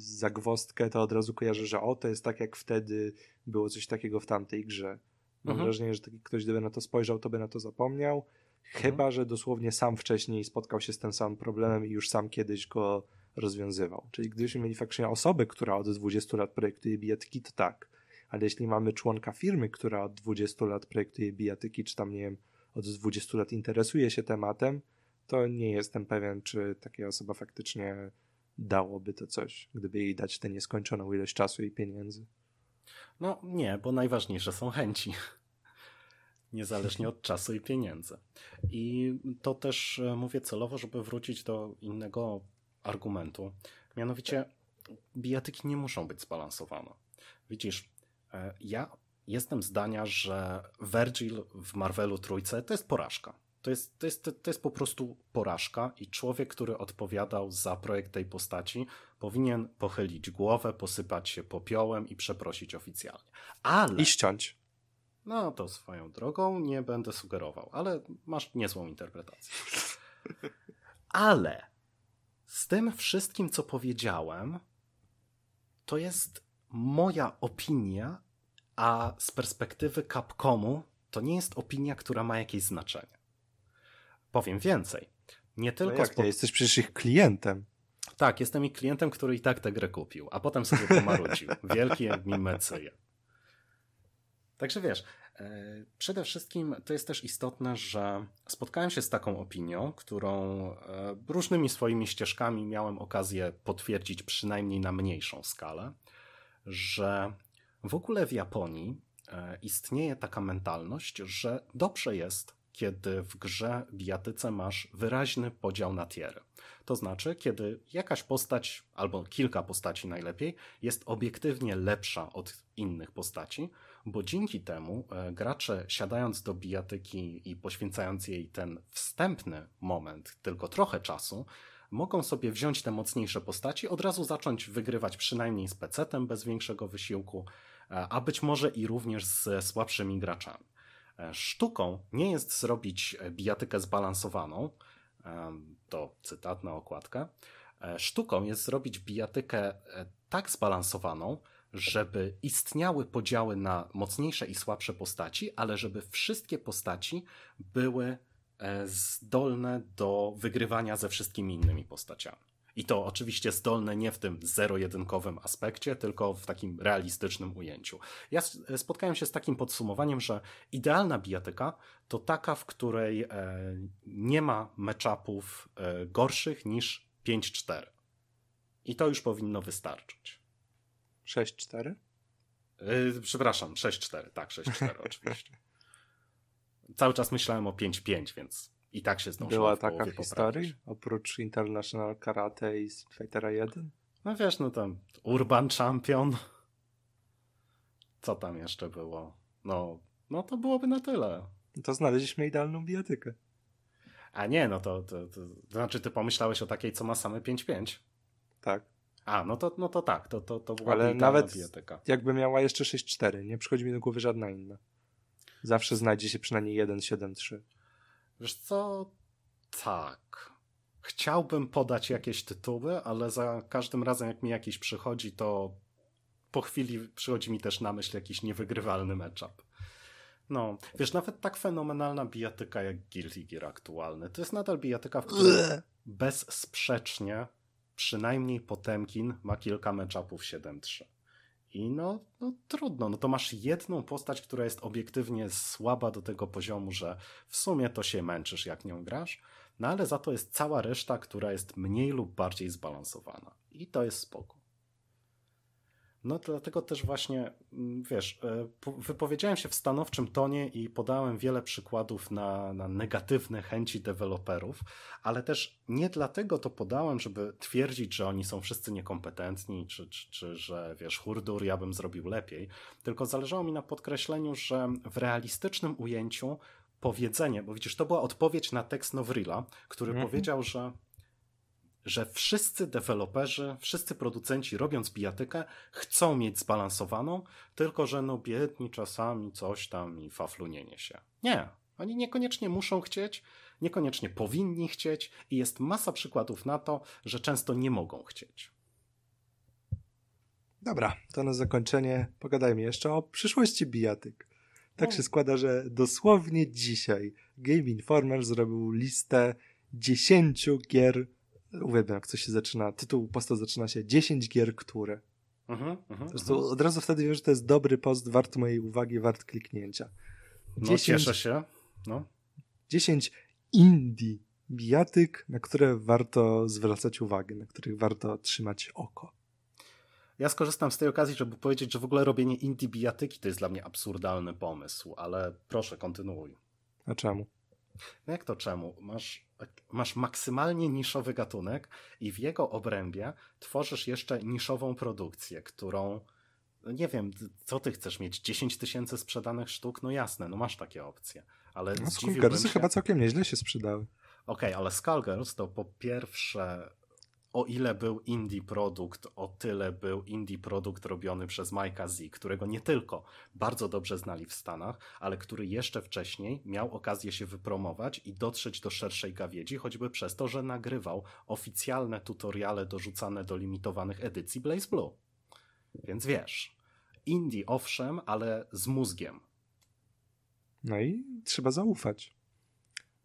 zagwostkę, to od razu kojarzę, że o, to jest tak jak wtedy było coś takiego w tamtej grze. Mam mhm. wrażenie, że taki ktoś, gdyby na to spojrzał, to by na to zapomniał. Chyba, mhm. że dosłownie sam wcześniej spotkał się z tym samym problemem i już sam kiedyś go rozwiązywał. Czyli gdybyśmy mieli faktycznie osobę, która od 20 lat projektuje bijatyki, to tak. Ale jeśli mamy członka firmy, która od 20 lat projektuje bijatyki, czy tam, nie wiem, od 20 lat interesuje się tematem, to nie jestem pewien, czy taka osoba faktycznie dałoby to coś, gdyby jej dać tę nieskończoną ilość czasu i pieniędzy? No nie, bo najważniejsze są chęci. (laughs) Niezależnie od czasu i pieniędzy. I to też e, mówię celowo, żeby wrócić do innego argumentu. Mianowicie, bijatyki nie muszą być zbalansowane. Widzisz, e, ja jestem zdania, że Virgil w Marvelu Trójce to jest porażka. To jest, to, jest, to jest po prostu porażka i człowiek, który odpowiadał za projekt tej postaci, powinien pochylić głowę, posypać się popiołem i przeprosić oficjalnie. Ale... I ściąć. No to swoją drogą nie będę sugerował, ale masz niezłą interpretację. Ale z tym wszystkim, co powiedziałem, to jest moja opinia, a z perspektywy Capcomu to nie jest opinia, która ma jakieś znaczenie. Powiem więcej. Nie tylko. No jak, spod... Jesteś przecież ich klientem. Tak, jestem ich klientem, który i tak tę grę kupił, a potem sobie pomarudził. (laughs) Wielki mi mecyje. Także wiesz, e, przede wszystkim to jest też istotne, że spotkałem się z taką opinią, którą e, różnymi swoimi ścieżkami miałem okazję potwierdzić przynajmniej na mniejszą skalę, że w ogóle w Japonii e, istnieje taka mentalność, że dobrze jest kiedy w grze bijatyce masz wyraźny podział na tiery. To znaczy, kiedy jakaś postać, albo kilka postaci najlepiej, jest obiektywnie lepsza od innych postaci, bo dzięki temu e, gracze siadając do bijatyki i poświęcając jej ten wstępny moment, tylko trochę czasu, mogą sobie wziąć te mocniejsze postaci, od razu zacząć wygrywać przynajmniej z pecetem bez większego wysiłku, e, a być może i również z słabszymi graczami. E, sztuką nie jest zrobić e, bijatykę zbalansowaną, e, to cytat na okładkę. Sztuką jest zrobić bijatykę tak zbalansowaną, żeby istniały podziały na mocniejsze i słabsze postaci, ale żeby wszystkie postaci były zdolne do wygrywania ze wszystkimi innymi postaciami. I to oczywiście zdolne nie w tym zero-jedynkowym aspekcie, tylko w takim realistycznym ujęciu. Ja spotkałem się z takim podsumowaniem, że idealna bijatyka to taka, w której e, nie ma meczapów e, gorszych niż 5-4. I to już powinno wystarczyć. 6-4? Yy, przepraszam, 6-4, tak, 6-4 (laughs) oczywiście. Cały czas myślałem o 5-5, więc i tak się zdążyłem Była taka w historii? Oprócz International Karate i Street Fightera 1? No wiesz, no tam Urban Champion. Co tam jeszcze było? No, no to byłoby na tyle. To znaleźliśmy idealną bijatykę. A nie, no to, to, to, to znaczy ty pomyślałeś o takiej, co ma same 5-5? Tak. A, no to, no to tak, to, to, to była Ale nawet bijatyka. jakby miała jeszcze 6-4, nie przychodzi mi do głowy żadna inna. Zawsze znajdzie się przynajmniej 1-7-3. Wiesz co? Tak. Chciałbym podać jakieś tytuły, ale za każdym razem, jak mi jakiś przychodzi, to po chwili przychodzi mi też na myśl jakiś niewygrywalny matchup. No, wiesz, nawet tak fenomenalna bijatyka jak Guilty Gear aktualny, to jest nadal bijatyka, w której bezsprzecznie przynajmniej Potemkin ma kilka matchupów 7-3. I no, no trudno, no to masz jedną postać, która jest obiektywnie słaba do tego poziomu, że w sumie to się męczysz, jak nią grasz, no ale za to jest cała reszta, która jest mniej lub bardziej zbalansowana. I to jest spoko. No dlatego też właśnie, mm, wiesz, e, wypowiedziałem się w stanowczym tonie i podałem wiele przykładów na, na negatywne chęci deweloperów, ale też nie dlatego to podałem, żeby twierdzić, że oni są wszyscy niekompetentni, czy, czy, czy że wiesz, hurdur, ja bym zrobił lepiej, tylko zależało mi na podkreśleniu, że w realistycznym ujęciu powiedzenie, bo widzisz, to była odpowiedź na tekst Novrila, który mhm. powiedział, że że wszyscy deweloperzy, wszyscy producenci robiąc bijatykę chcą mieć zbalansowaną, tylko że no biedni czasami coś tam i faflunienie się. Nie, oni niekoniecznie muszą chcieć, niekoniecznie powinni chcieć i jest masa przykładów na to, że często nie mogą chcieć. Dobra, to na zakończenie pogadajmy jeszcze o przyszłości bijatyk. Tak się składa, że dosłownie dzisiaj Game Informer zrobił listę 10 gier uwielbiam, jak coś się zaczyna, tytuł posta zaczyna się 10 gier, które. Mhm, mhm, mhm, od razu wtedy wiem, że to jest dobry post, wart mojej uwagi, wart kliknięcia. 10, no, cieszę się. No. 10 indie bijatyk, na które warto zwracać uwagę, na których warto trzymać oko. Ja skorzystam z tej okazji, żeby powiedzieć, że w ogóle robienie indie bijatyki to jest dla mnie absurdalny pomysł, ale proszę, kontynuuj. A czemu? No jak to czemu? Masz, masz maksymalnie niszowy gatunek i w jego obrębie tworzysz jeszcze niszową produkcję, którą no nie wiem, co ty chcesz mieć? 10 tysięcy sprzedanych sztuk? No jasne, no masz takie opcje. Ale no, Skullgirls się... chyba całkiem nieźle się sprzedały. Okej, okay, ale Skullgirls to po pierwsze o ile był indie produkt, o tyle był indie produkt robiony przez Mike'a Z, którego nie tylko bardzo dobrze znali w Stanach, ale który jeszcze wcześniej miał okazję się wypromować i dotrzeć do szerszej gawiedzi, choćby przez to, że nagrywał oficjalne tutoriale dorzucane do limitowanych edycji Blaze Blue. Więc wiesz, indie owszem, ale z mózgiem. No i trzeba zaufać.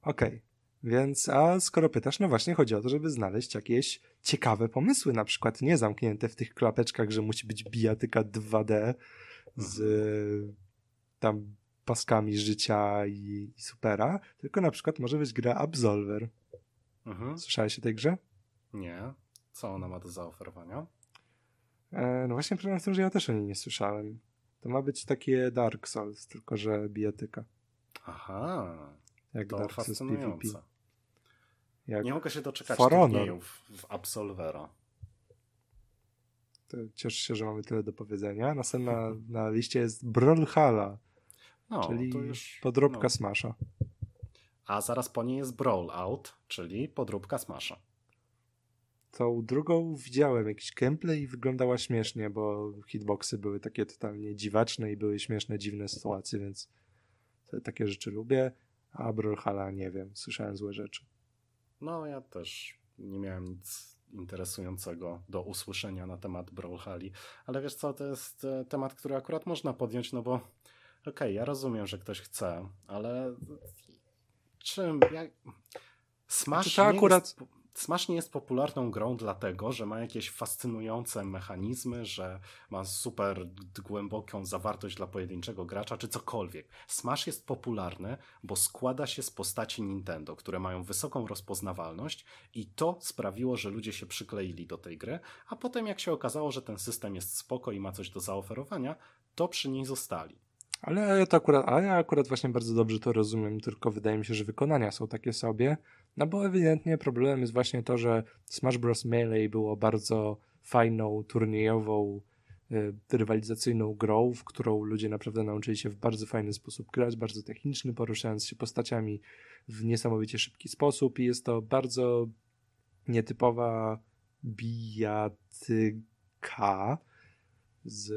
Okej. Okay. Więc, a skoro pytasz, no właśnie chodzi o to, żeby znaleźć jakieś ciekawe pomysły, na przykład nie zamknięte w tych klapeczkach, że musi być bijatyka 2D z tam paskami życia i, i supera, tylko na przykład może być gra Absolver. Mhm. Słyszałeś o tej grze? Nie. Co ona ma do zaoferowania? E, no właśnie problem w tym, że ja też o niej nie słyszałem. To ma być takie Dark Souls, tylko że bijatyka. Aha. Jak to Dark Souls PvP. Nie mogę się doczekać turniejów w Absolvera. To cieszę się, że mamy tyle do powiedzenia. Następna (laughs) na liście jest Brawlhalla, no, czyli już, podróbka no. Smasha. A zaraz po niej jest Brawlout, czyli podróbka Smasha. Tą drugą widziałem jakiś gameplay i wyglądała śmiesznie, bo hitboxy były takie totalnie dziwaczne i były śmieszne, dziwne sytuacje, więc takie rzeczy lubię. A Brawlhalla nie wiem, słyszałem złe rzeczy. No, ja też nie miałem nic interesującego do usłyszenia na temat Brawlhali, ale wiesz co, to jest e, temat, który akurat można podjąć, no bo okej, okay, ja rozumiem, że ktoś chce, ale czym, jak... Smash znaczy, to akurat... Jest, Smash nie jest popularną grą dlatego, że ma jakieś fascynujące mechanizmy, że ma super głęboką zawartość dla pojedynczego gracza, czy cokolwiek. Smash jest popularny, bo składa się z postaci Nintendo, które mają wysoką rozpoznawalność i to sprawiło, że ludzie się przykleili do tej gry, a potem jak się okazało, że ten system jest spoko i ma coś do zaoferowania, to przy niej zostali. Ale ja to akurat, a ja akurat właśnie bardzo dobrze to rozumiem, tylko wydaje mi się, że wykonania są takie sobie. No bo ewidentnie problemem jest właśnie to, że Smash Bros. Melee było bardzo fajną, turniejową, y, rywalizacyjną grą, w którą ludzie naprawdę nauczyli się w bardzo fajny sposób grać, bardzo techniczny, poruszając się postaciami w niesamowicie szybki sposób i jest to bardzo nietypowa bijatyka z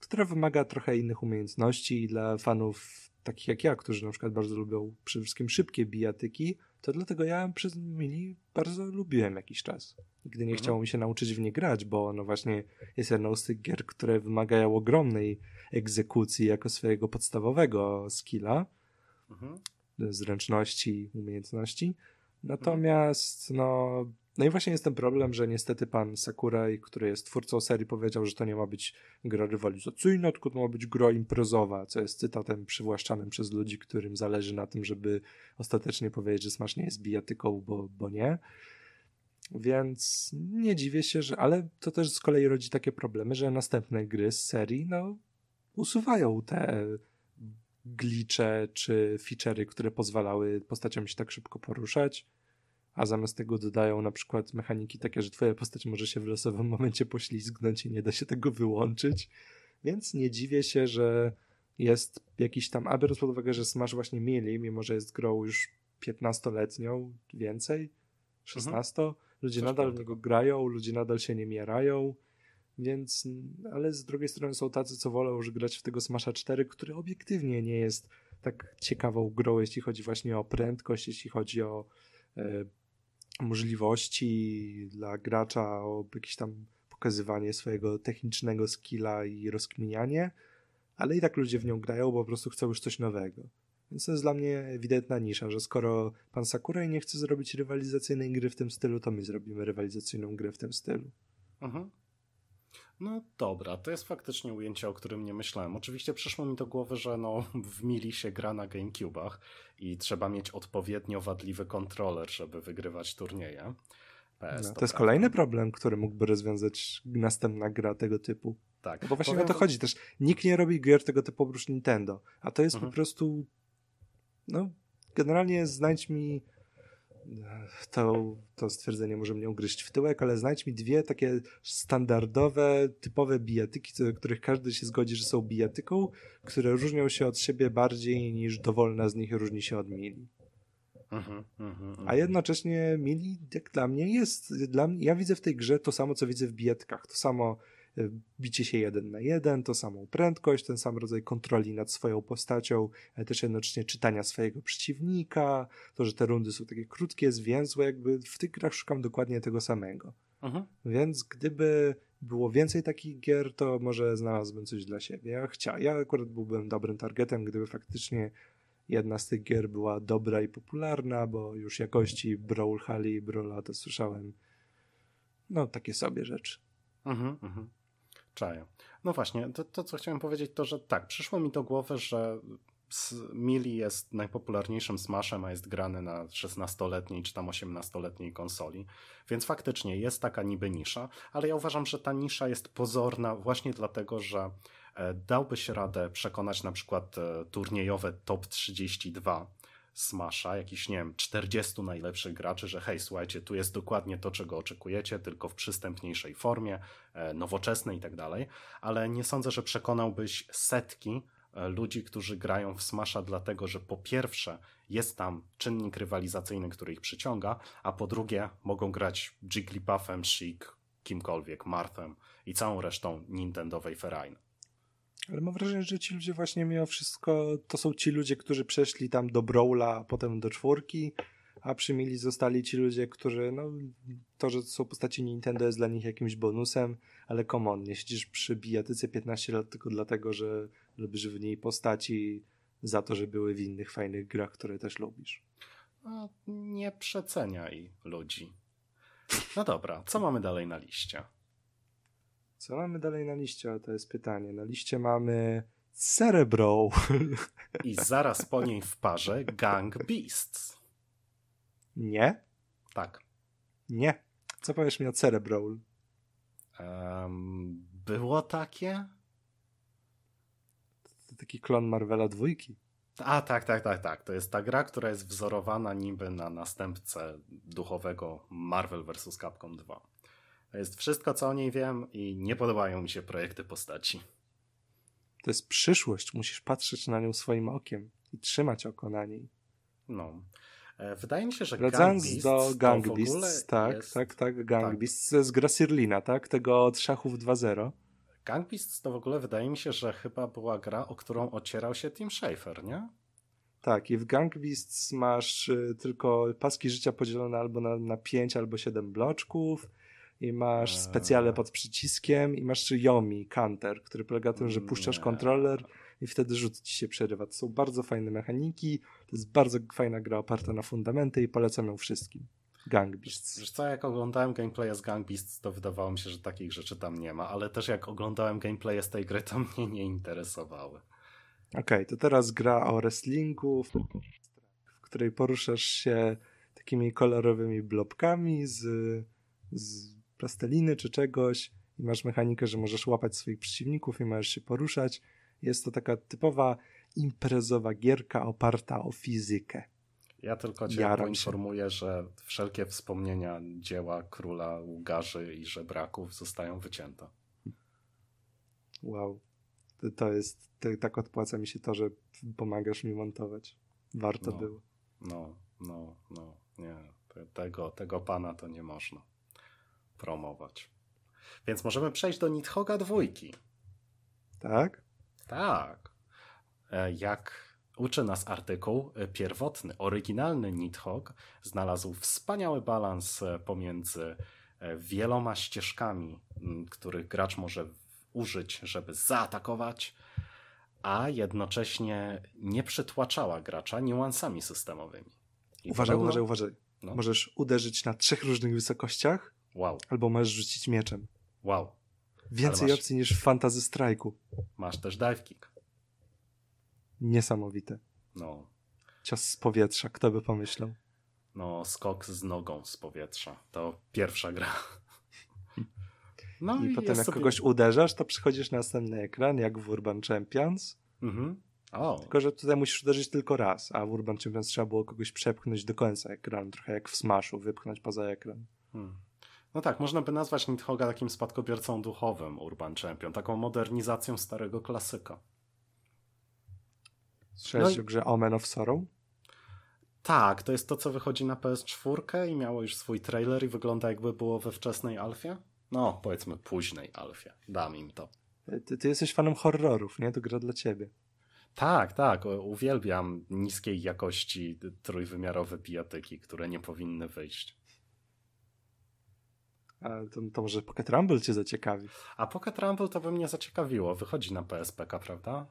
która wymaga trochę innych umiejętności i dla fanów takich jak ja, którzy na przykład bardzo lubią przede wszystkim szybkie bijatyki, to dlatego ja przez Mili bardzo lubiłem jakiś czas. Nigdy nie mhm. chciało mi się nauczyć w nie grać, bo ono właśnie jest jedną z tych gier, które wymagają ogromnej egzekucji jako swojego podstawowego skilla, mhm. zręczności, umiejętności. Natomiast no, no i właśnie jest ten problem, że niestety pan Sakurai, który jest twórcą serii, powiedział, że to nie ma być gra rywalizacyjna, tylko to ma być gra imprezowa, co jest cytatem przywłaszczanym przez ludzi, którym zależy na tym, żeby ostatecznie powiedzieć, że Smash nie jest bijatyką, bo, bo nie. Więc nie dziwię się, że. Ale to też z kolei rodzi takie problemy, że następne gry z serii, no, usuwają te glicze czy feature'y, które pozwalały postaciom się tak szybko poruszać a zamiast tego dodają na przykład mechaniki takie, że twoja postać może się w losowym momencie poślizgnąć i nie da się tego wyłączyć. Więc nie dziwię się, że jest jakiś tam, a biorąc pod uwagę, że Smash właśnie mieli, mimo że jest grą już 15-letnią, więcej, 16, mhm. ludzie Coś nadal w niego grają, ludzie nadal się nie mierają, więc, ale z drugiej strony są tacy, co wolą już grać w tego Smasha 4, który obiektywnie nie jest tak ciekawą grą, jeśli chodzi właśnie o prędkość, jeśli chodzi o e, możliwości dla gracza, o jakieś tam pokazywanie swojego technicznego skilla i rozkminianie, ale i tak ludzie w nią grają, bo po prostu chcą już coś nowego. Więc to jest dla mnie ewidentna nisza, że skoro pan Sakurai nie chce zrobić rywalizacyjnej gry w tym stylu, to my zrobimy rywalizacyjną grę w tym stylu. Mhm. No dobra, to jest faktycznie ujęcie, o którym nie myślałem. Oczywiście przyszło mi do głowy, że no, w Mili się gra na GameCube'ach i trzeba mieć odpowiednio wadliwy kontroler, żeby wygrywać turnieje. PS, no, to, to jest kolejny problem, który mógłby rozwiązać następna gra tego typu. Tak. No bo właśnie Powiem... o to chodzi też. Nikt nie robi gier tego typu oprócz Nintendo, a to jest mhm. po prostu no, generalnie znajdź mi to, to stwierdzenie może mnie ugryźć w tyłek, ale znajdź mi dwie takie standardowe, typowe bijatyki, co do których każdy się zgodzi, że są bijatyką, które różnią się od siebie bardziej niż dowolna z nich różni się od mili. Uh-huh, uh-huh, uh-huh. A jednocześnie mili, jak dla mnie, jest. Dla mnie, ja widzę w tej grze to samo, co widzę w bijatkach. To samo bicie się jeden na jeden, to samą prędkość, ten sam rodzaj kontroli nad swoją postacią, ale też jednocześnie czytania swojego przeciwnika, to, że te rundy są takie krótkie, zwięzłe, jakby w tych grach szukam dokładnie tego samego. Mhm. Więc gdyby było więcej takich gier, to może znalazłbym coś dla siebie. Ja chcia, ja akurat byłbym dobrym targetem, gdyby faktycznie jedna z tych gier była dobra i popularna, bo już jakości Brawlhalla i Brawla to słyszałem no takie sobie rzeczy. Mhm, mhm. Czaję. No właśnie, to, to co chciałem powiedzieć, to że tak, przyszło mi do głowy, że Mili jest najpopularniejszym Smashem, a jest grany na 16-letniej czy tam 18-letniej konsoli, więc faktycznie jest taka niby nisza, ale ja uważam, że ta nisza jest pozorna właśnie dlatego, że e, dałbyś radę przekonać na przykład e, turniejowe top 32 Smasha, jakiś, nie wiem, 40 najlepszych graczy, że hej, słuchajcie, tu jest dokładnie to, czego oczekujecie, tylko w przystępniejszej formie, e, nowoczesnej i tak dalej, ale nie sądzę, że przekonałbyś setki e, ludzi, którzy grają w Smasha dlatego, że po pierwsze jest tam czynnik rywalizacyjny, który ich przyciąga, a po drugie mogą grać Jigglypuffem, Chic, kimkolwiek, Marthem i całą resztą Nintendowej ferajny. Ale mam wrażenie, że ci ludzie właśnie mimo wszystko, to są ci ludzie, którzy przeszli tam do Brawla, a potem do czwórki, a przy Mili zostali ci ludzie, którzy, no, to, że to są postaci Nintendo jest dla nich jakimś bonusem, ale come on, nie siedzisz przy bijatyce 15 lat tylko dlatego, że lubisz w niej postaci za to, że były w innych fajnych grach, które też lubisz. No, nie przeceniaj ludzi. No dobra, co mamy dalej na liście? Co mamy dalej na liście? To jest pytanie. Na liście mamy Cerebro. I zaraz po niej w parze Gang Beasts. Nie? Tak. Nie. Co powiesz mi o Cerebro? Um, było takie? To taki klon Marvela dwójki. A, tak, tak, tak, tak. To jest ta gra, która jest wzorowana niby na następcę duchowego Marvel vs. Capcom 2. To jest wszystko, co o niej wiem i nie podobają mi się projekty postaci. To jest przyszłość. Musisz patrzeć na nią swoim okiem i trzymać oko na niej. No. E, wydaje mi się, że Wracając Gang do Gang Beasts, tak, jest... tak, tak, Gang tak. Beasts jest gra Sirlina, tak? Tego od szachów 2.0. Gang Beasts to w ogóle wydaje mi się, że chyba była gra, o którą ocierał się Tim Schafer, nie? Tak, i w Gang Beasts masz y, tylko paski życia podzielone albo na, na 5 albo 7 bloczków i masz eee. specjale pod przyciskiem i masz Yomi, counter, który polega na tym, że puszczasz kontroler i wtedy rzut ci się przerywa. To są bardzo fajne mechaniki, to jest bardzo fajna gra oparta na fundamenty i polecam ją wszystkim. Gang Beasts. Wiesz co, jak oglądałem gameplay z Gang Beasts, to wydawało mi się, że takich rzeczy tam nie ma, ale też jak oglądałem gameplay z tej gry, to (laughs) mnie nie interesowały. Okej, okay, to teraz gra o wrestlingu, w, w której poruszasz się takimi kolorowymi blobkami z, z plasteliny czy czegoś i masz mechanikę, że możesz łapać swoich przeciwników i możesz się poruszać. Jest to taka typowa imprezowa gierka oparta o fizykę. Ja tylko cię Jaram poinformuję, się. że wszelkie wspomnienia dzieła króla łgarzy i żebraków zostają wycięte. Wow. To, jest, to, tak odpłaca mi się to, że pomagasz mi montować. Warto no, było. No, no, no, nie. Tego, tego pana to nie można promować. Więc możemy przejść do Nidhoga dwójki. Tak? Tak. E, jak uczy nas artykuł, e, pierwotny, oryginalny Nidhogg znalazł wspaniały balans e, pomiędzy wieloma ścieżkami, których gracz może użyć, żeby zaatakować, a jednocześnie nie przytłaczała gracza niuansami systemowymi. I uważaj, podobno... uważaj, uważaj. No. Możesz uderzyć na trzech różnych wysokościach, wow. albo możesz rzucić mieczem. Wow. Więcej masz... opcji niż w Fantasy Strike'u. Masz też dive kick. Niesamowite. No. Cios z powietrza, kto by pomyślał? No, skok z nogą z powietrza. To pierwsza gra. No i, i potem jak sobie... kogoś uderzasz, to przychodzisz na następny ekran, jak w Urban Champions. Mhm. Oh. Tylko, że tutaj musisz uderzyć tylko raz, a w Urban Champions trzeba było kogoś przepchnąć do końca ekranu, trochę jak w Smashu, wypchnąć poza ekran. Hmm. No tak, można by nazwać Nidhoga takim spadkobiercą duchowym Urban Champion, taką modernizacją starego klasyka. Słyszałeś no i... o grze Omen of Sorrow? Tak, to jest to, co wychodzi na PS4 i miało już swój trailer i wygląda jakby było we wczesnej alfie. No, powiedzmy późnej alfie. Dam im to. Ty, ty jesteś fanem horrorów, nie? To gra dla ciebie. Tak, tak. Uwielbiam niskiej jakości trójwymiarowe bijatyki, które nie powinny wyjść. To, to może Pocket Rumble cię zaciekawi. A Pocket Rumble to by mnie zaciekawiło. Wychodzi na PSPK, prawda?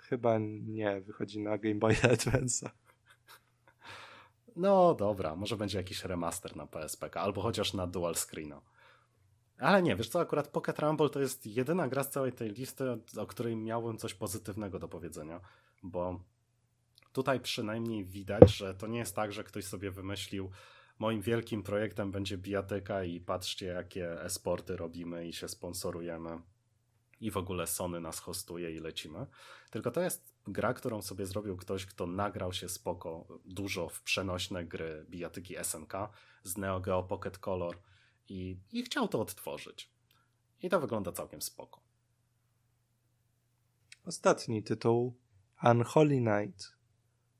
Chyba nie, wychodzi na Game Boy Advance. No dobra, może będzie jakiś remaster na PSPK, albo chociaż na dual screena. Ale nie, wiesz co, akurat Pocket Rumble to jest jedyna gra z całej tej listy, o której miałbym coś pozytywnego do powiedzenia, bo tutaj przynajmniej widać, że to nie jest tak, że ktoś sobie wymyślił, moim wielkim projektem będzie bijatyka i patrzcie, jakie esporty robimy i się sponsorujemy i w ogóle Sony nas hostuje i lecimy. Tylko to jest gra, którą sobie zrobił ktoś, kto nagrał się spoko dużo w przenośne gry bijatyki SNK z Neo Geo Pocket Color i, i chciał to odtworzyć. I to wygląda całkiem spoko. Ostatni tytuł Unholy Night,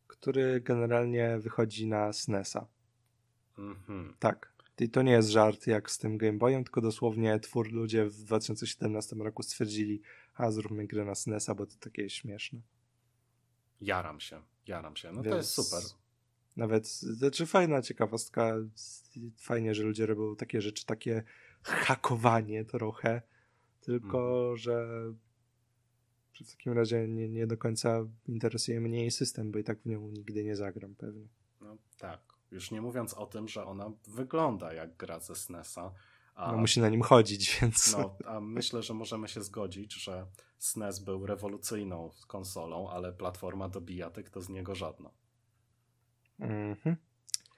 który generalnie wychodzi na SNESa. Mhm. Tak. I to nie jest żart jak z tym Game Boyem, tylko dosłownie twór ludzie w 2017 roku stwierdzili, a zróbmy grę na SNESa, bo to takie śmieszne. Jaram się, jaram się. No Więc to jest super. Nawet, znaczy fajna ciekawostka, fajnie, że ludzie robią takie rzeczy, takie hakowanie trochę, tylko, mhm. że w takim razie nie, nie do końca interesuje mnie jej system, bo i tak w nią nigdy nie zagram pewnie. No tak. Już nie mówiąc o tym, że ona wygląda jak gra ze SNESa. A, no musi na nim chodzić, (laughs) więc. No, a myślę, że możemy się zgodzić, że SNES był rewolucyjną konsolą, ale platforma do bijatyk to z niego żadna. Mhm.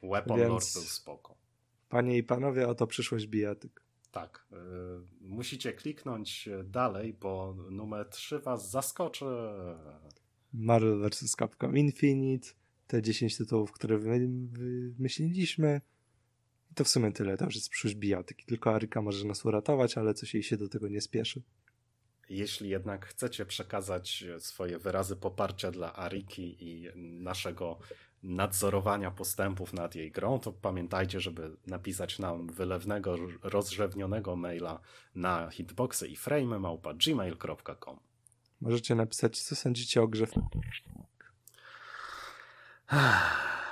Weapon więc... Lord był spoko. Panie i panowie, oto przyszłość bijatyk. Tak. Y, musicie kliknąć dalej, bo numer 3 was zaskoczy. Marvel vs. Capcom Infinite, te 10 tytułów, które wymyśliliśmy. I to w sumie tyle, to już jest przyszłość bijatyki. Tylko Aryka może nas uratować, ale coś jej się do tego nie spieszy. Jeśli jednak chcecie przekazać swoje wyrazy poparcia dla Ariki i naszego nadzorowania postępów nad jej grą, to pamiętajcie, żeby napisać nam wylewnego, rozrzewnionego maila na hitboxy i frame małpa gmail.com. Możecie napisać, co sądzicie o grze. 唉。